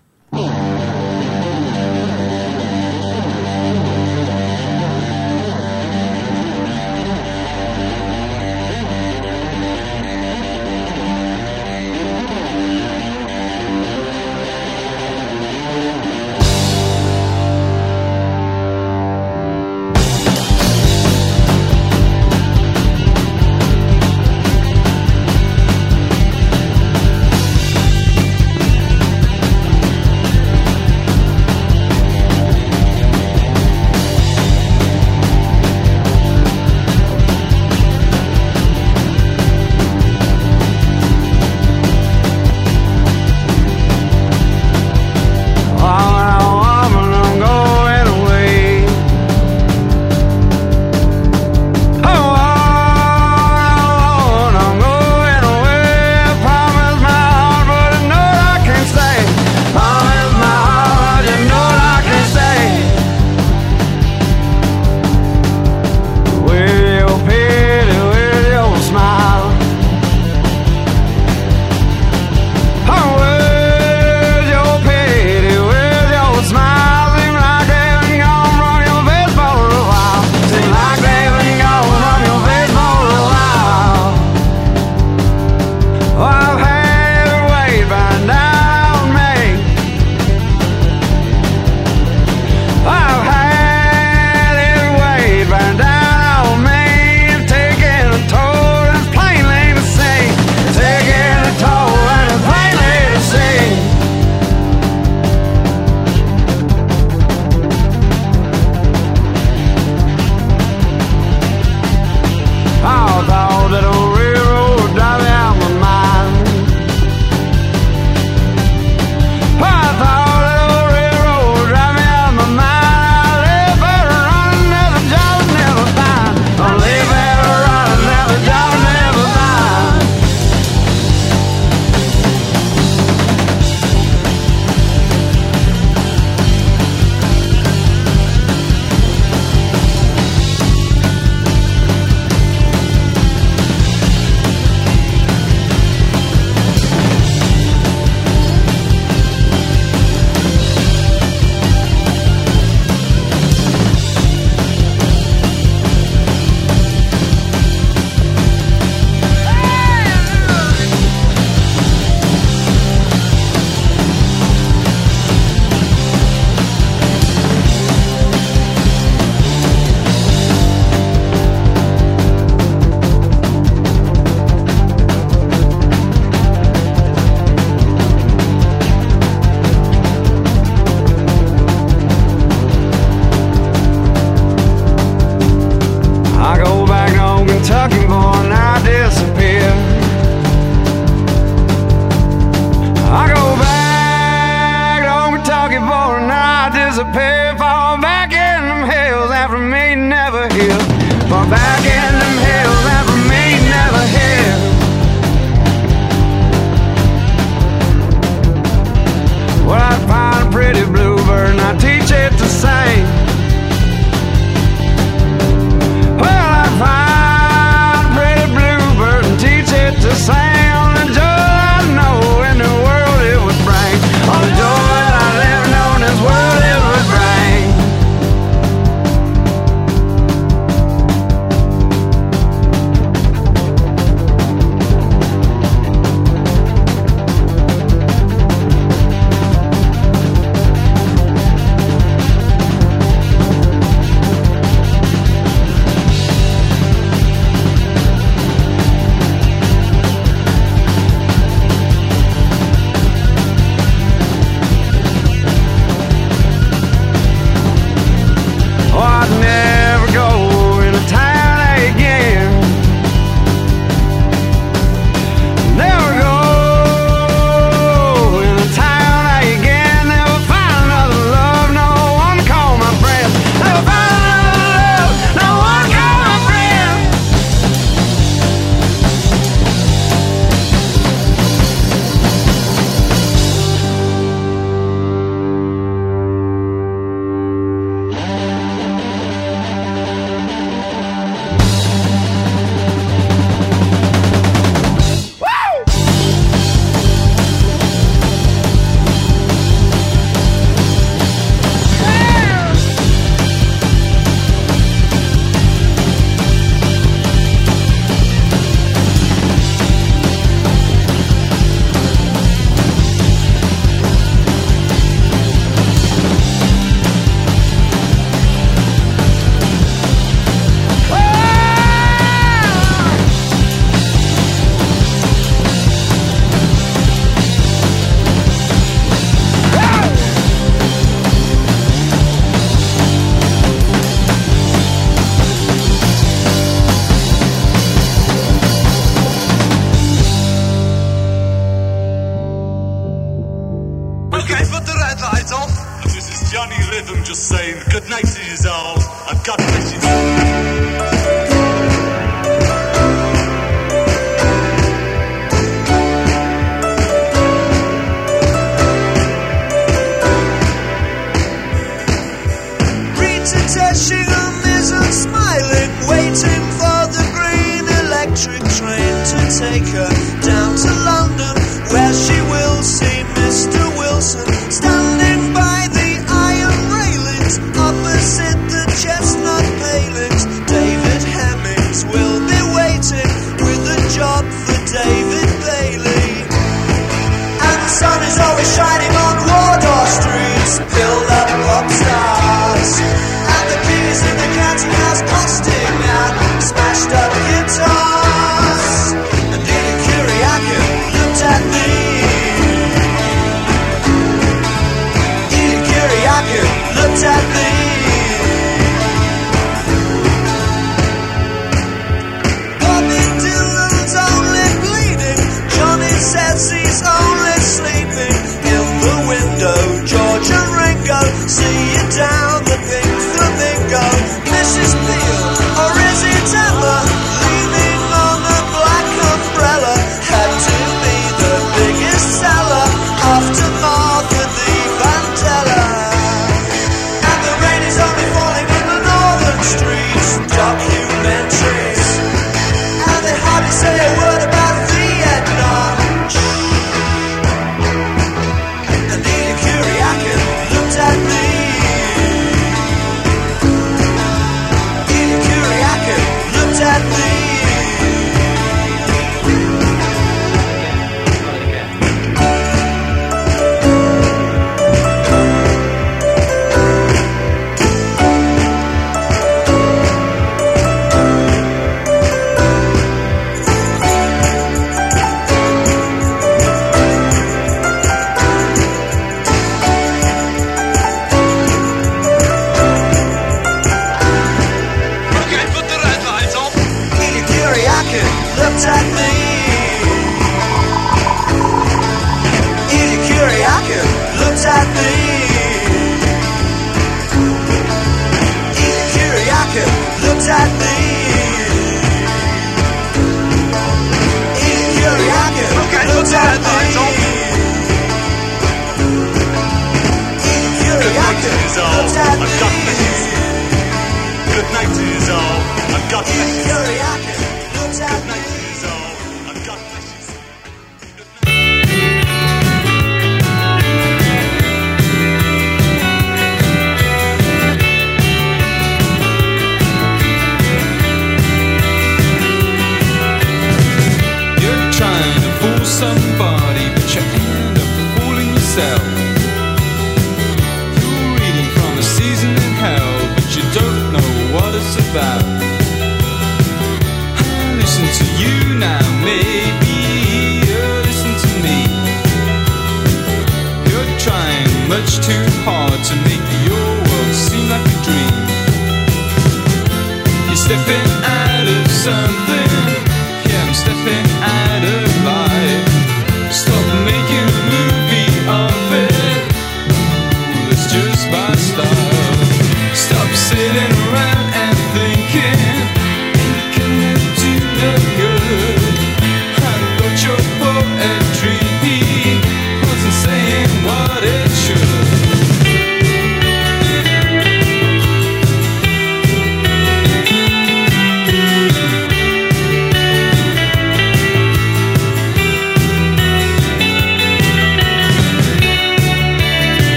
Stepping out of something.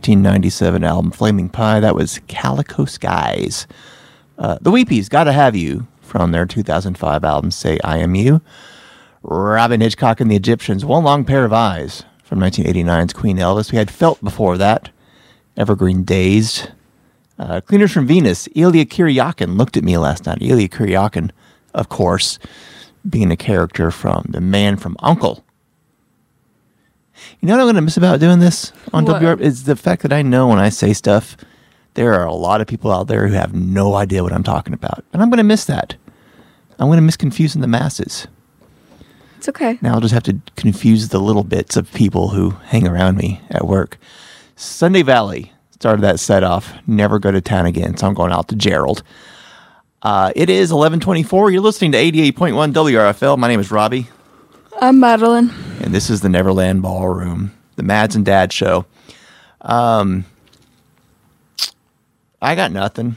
1997 album Flaming Pie. That was Calico Skies. Uh, the Weepies, Gotta Have You from their 2005 album Say I Am You. Robyn Hitchcock and the Egyptians, One Long Pair of Eyes from 1989's Queen Elvis. We had Felt before that, Evergreen Dazed. Uh, Cleaners from Venus, Ilya Kuryakin looked at me last night. Ilya Kuryakin, of course, being a character from The Man from Uncle. You know what I'm going to miss about doing this on What? WR is the fact that I know when I say stuff, there are a lot of people out there who have no idea what I'm talking about, and I'm going to miss that. I'm going to miss confusing the masses. It's okay. Now I'll just have to confuse the little bits of people who hang around me at work. Sunday Valley started that set off. Never go to town again, so I'm going out to Gerald. Uh, it is 11:24. You're listening to 88.1 WRFL. My name is Robbie. I'm Madeline. and this is the Neverland Ballroom, the Mads and Dad show. Um, I got nothing.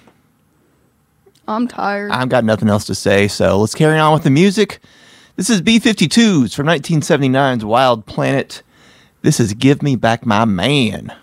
I'm tired. I've got nothing else to say, so let's carry on with the music. This is B-52s from 1979's Wild Planet. This is Give Me Back My Man.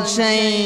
Ball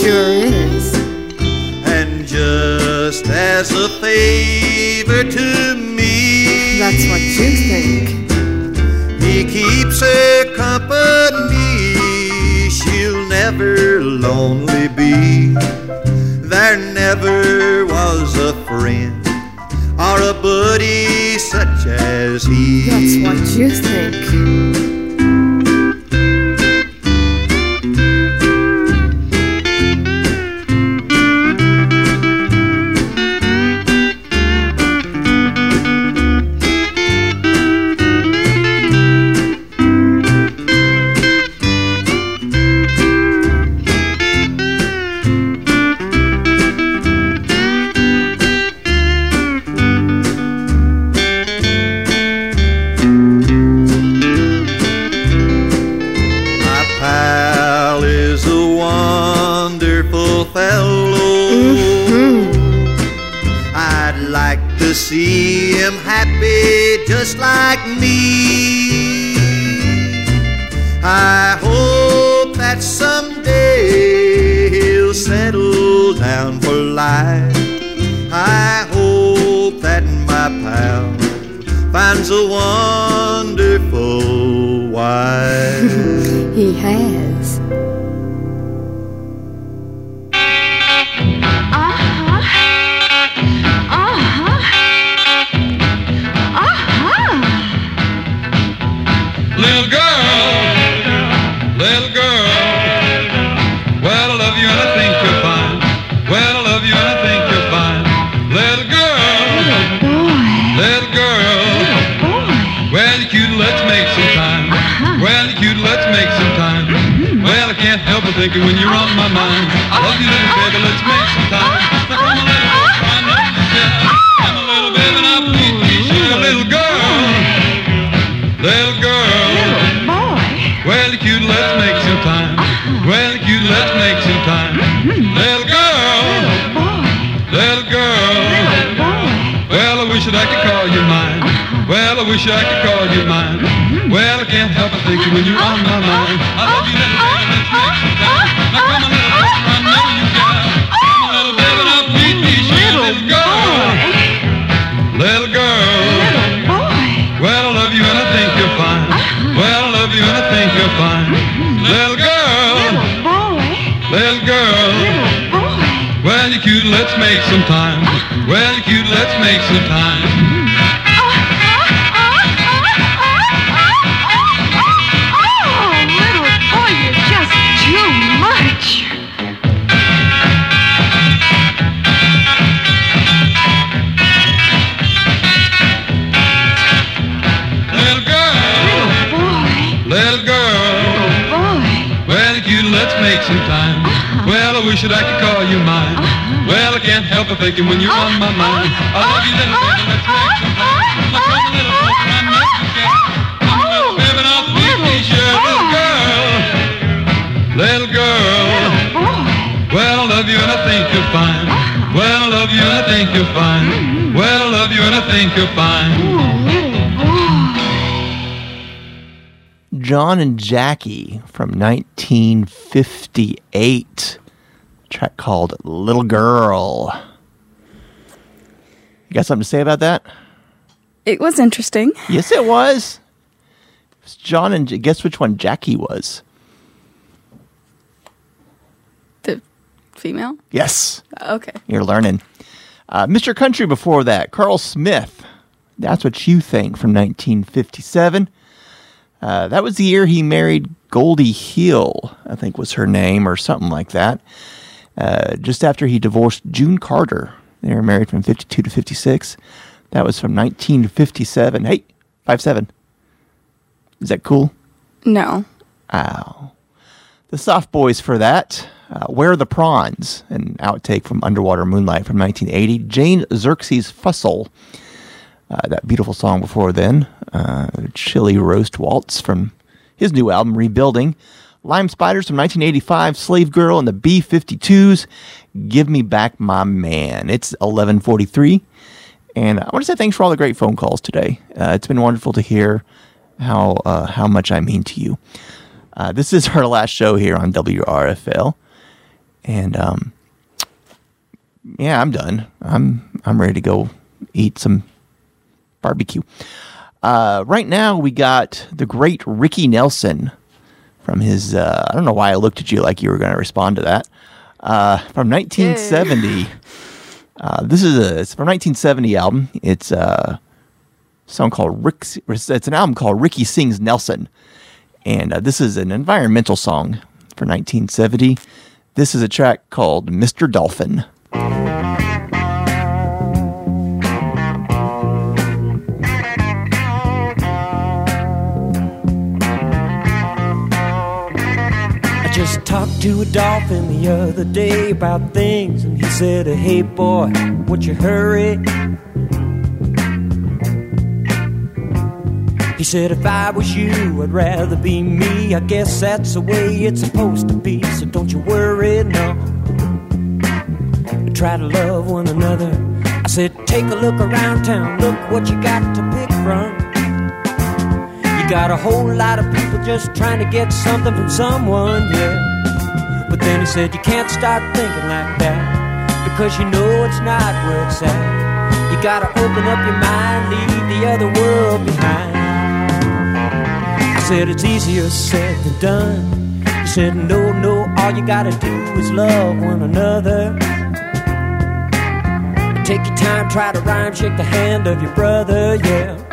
sure is. And just as a favor to me, that's what you think. He keeps her company, she'll never lonely be. There never was a friend or a buddy such as he. That's what you think. Jackie from 1958. track called Little Girl. You got something to say about that? It was interesting. Yes, it was. It was John and guess which one Jackie was? The female? Yes. Okay. You're learning. Uh, Mr. Country before that, Carl Smith. That's what you think from 1957. Uh, that was the year he married Goldie Hill, I think was her name, or something like that. Uh, just after he divorced June Carter. They were married from 52 to 56. That was from 1957. Hey, 7 Is that cool? No. Ow. The Soft Boys for that. Uh, Where are the Prawns? An outtake from Underwater Moonlight from 1980. Jane Xerxes Fussel. Uh, that beautiful song before then. Uh, Chili Roast Waltz from his new album, Rebuilding. Lime Spiders from 1985. Slave Girl and the B 52s. Give Me Back My Man. It's 1143. And I want to say thanks for all the great phone calls today. Uh, it's been wonderful to hear how uh, how much I mean to you. Uh, this is our last show here on WRFL, and um, yeah, I'm done. I'm I'm ready to go eat some barbecue. Uh, right now, we got the great Ricky Nelson from his. Uh, I don't know why I looked at you like you were going to respond to that. Uh, from 1970. Uh, this is a it's from 1970 album. It's a song called Rick. It's an album called Ricky Sings Nelson, and uh, this is an environmental song for 1970. This is a track called Mr. Dolphin. Talked to a dolphin the other day about things, and he said, Hey boy, what's your hurry? He said, If I was you, I'd rather be me. I guess that's the way it's supposed to be, so don't you worry, no. Try to love one another. I said, Take a look around town, look what you got to pick from. Got a whole lot of people just trying to get something from someone, yeah. But then he said, You can't start thinking like that because you know it's not where it's at. You gotta open up your mind, leave the other world behind. I said, It's easier said than done. He said, No, no, all you gotta do is love one another. Take your time, try to rhyme, shake the hand of your brother, yeah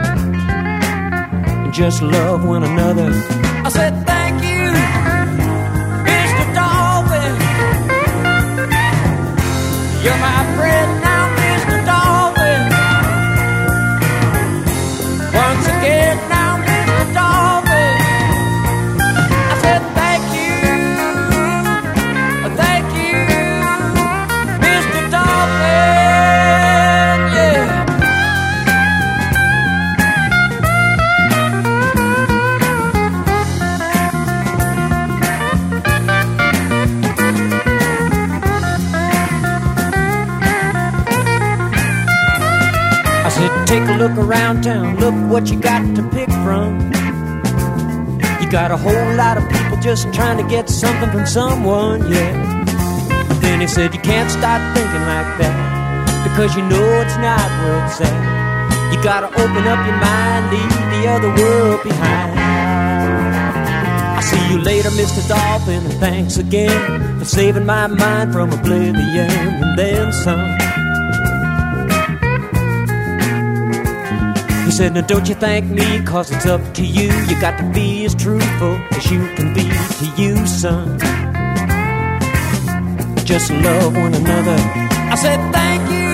just love one another. I said, Thank you, Mr. Dolphin. You're my friend look around town, look what you got to pick from. You got a whole lot of people just trying to get something from someone, yeah. But then he said, you can't start thinking like that because you know it's not where it's at. You gotta open up your mind, leave the other world behind. I'll see you later, Mr. Dolphin, and thanks again for saving my mind from oblivion and then some. He said, Now don't you thank me, cause it's up to you. You got to be as truthful as you can be to you, son. Just love one another. I said, Thank you,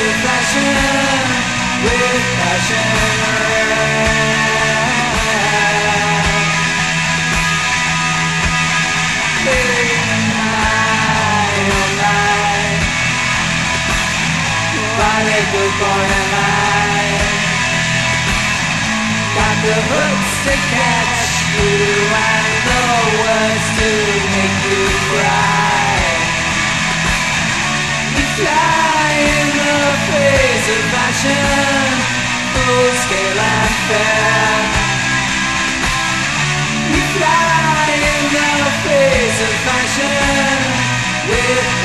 with passion, with passion. Night, oh night. What a good boy am I? Got the hooks to catch you and the words to make you cry. We fly a phase of fashion, full scale affair. We fly in the face of fashion with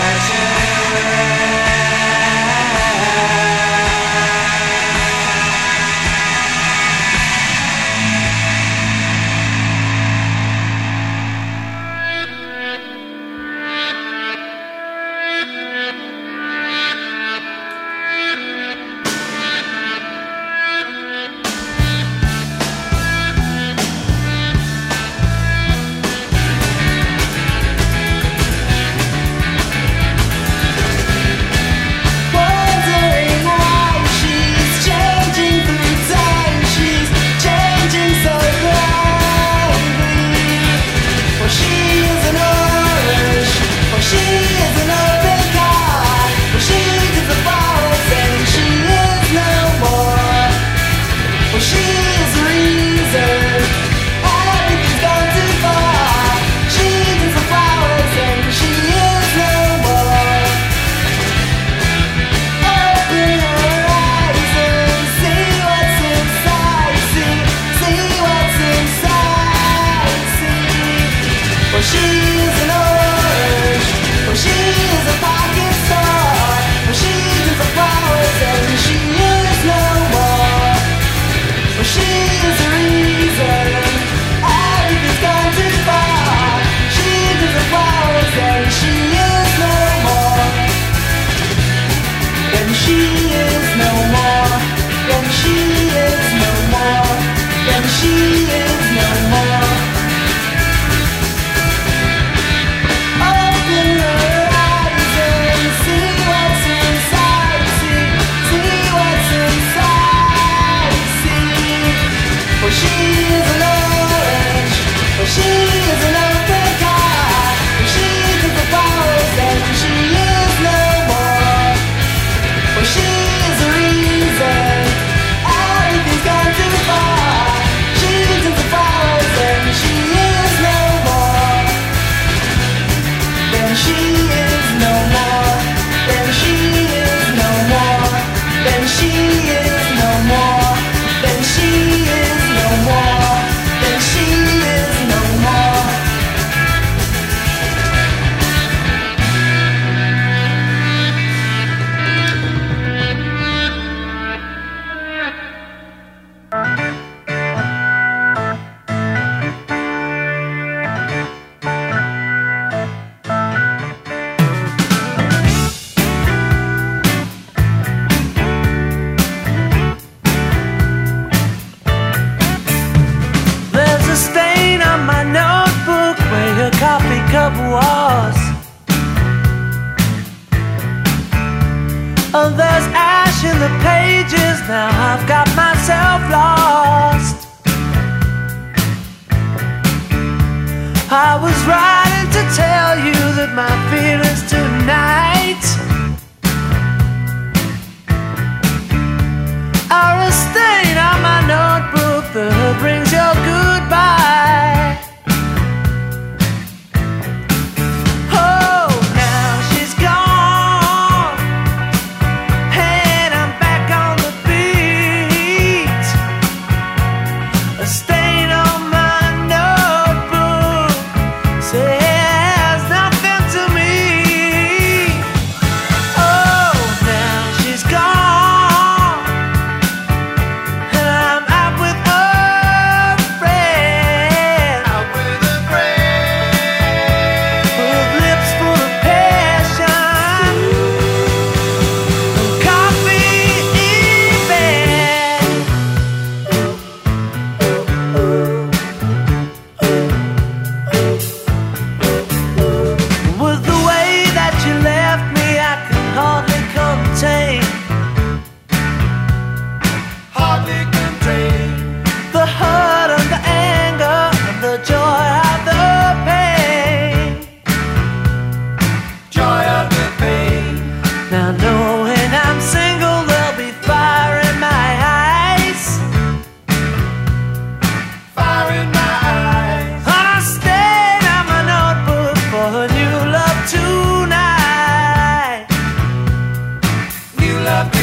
love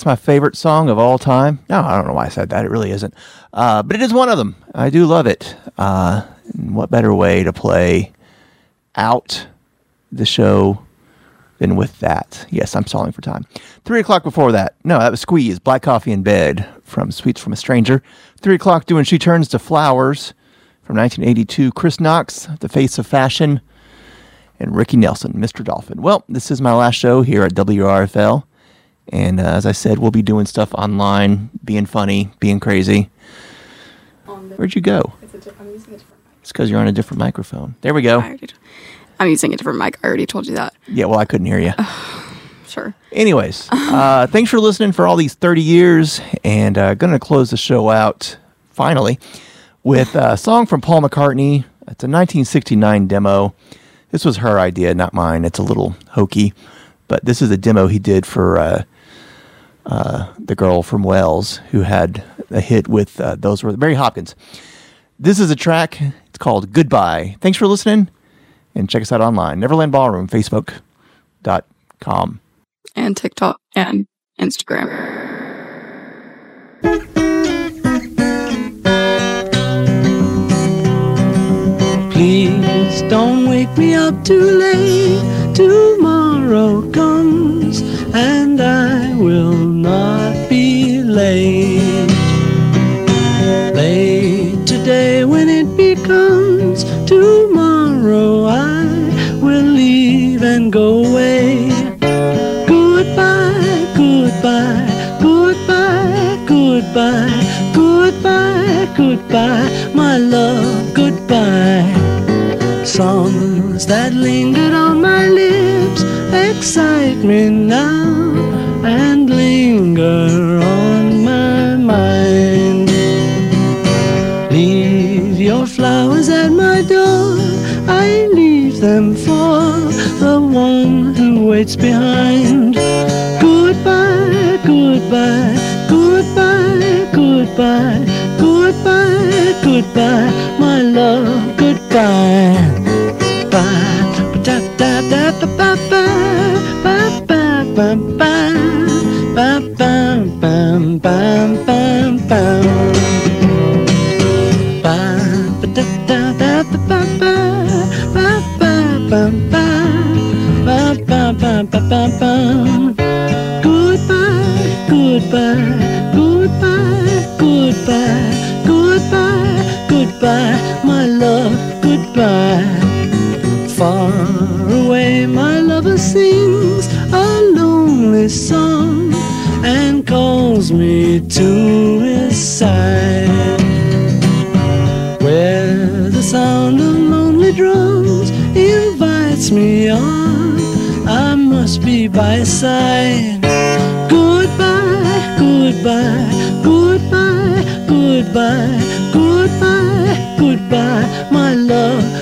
that's my favorite song of all time. No, I don't know why I said that. It really isn't. Uh, but it is one of them. I do love it. Uh, what better way to play out the show than with that? Yes, I'm stalling for time. Three o'clock before that. No, that was Squeeze, Black Coffee in Bed from Sweets from a Stranger. Three o'clock doing She Turns to Flowers from 1982. Chris Knox, The Face of Fashion, and Ricky Nelson, Mr. Dolphin. Well, this is my last show here at WRFL. And uh, as I said, we'll be doing stuff online, being funny, being crazy. Where'd you go? It's because you're on a different microphone. There we go. I'm using a different mic. I already told you that. Yeah, well, I couldn't hear you. Sure. Anyways, uh, thanks for listening for all these 30 years. And uh, going to close the show out finally with a song from Paul McCartney. It's a 1969 demo. This was her idea, not mine. It's a little hokey, but this is a demo he did for uh, uh, the girl from Wales who had a hit with uh, those were Mary Hopkins. This is a track. It's called Goodbye. Thanks for listening, and check us out online. Neverland Ballroom, Facebook.com. And TikTok and Instagram. Please Don't wake me up too late. Tomorrow comes and I will not be late. Late today when it becomes tomorrow, I will leave and go away. Goodbye, goodbye, goodbye, goodbye, goodbye, goodbye, my love, goodbye. Songs that lingered on my lips excite me now and linger on my mind. Leave your flowers at my door. I leave them for the one who waits behind. Goodbye, goodbye, goodbye, goodbye, goodbye, goodbye, my love, goodbye. Ba ba ba ba ba ba ba ba. Goodbye, goodbye, goodbye, goodbye, goodbye, goodbye, my love, goodbye. Far away, my lover sings a lonely song and calls me to his side. Where the sound of lonely drums invites me on, I must be by his side. Goodbye, goodbye, goodbye, goodbye, goodbye, goodbye, my love,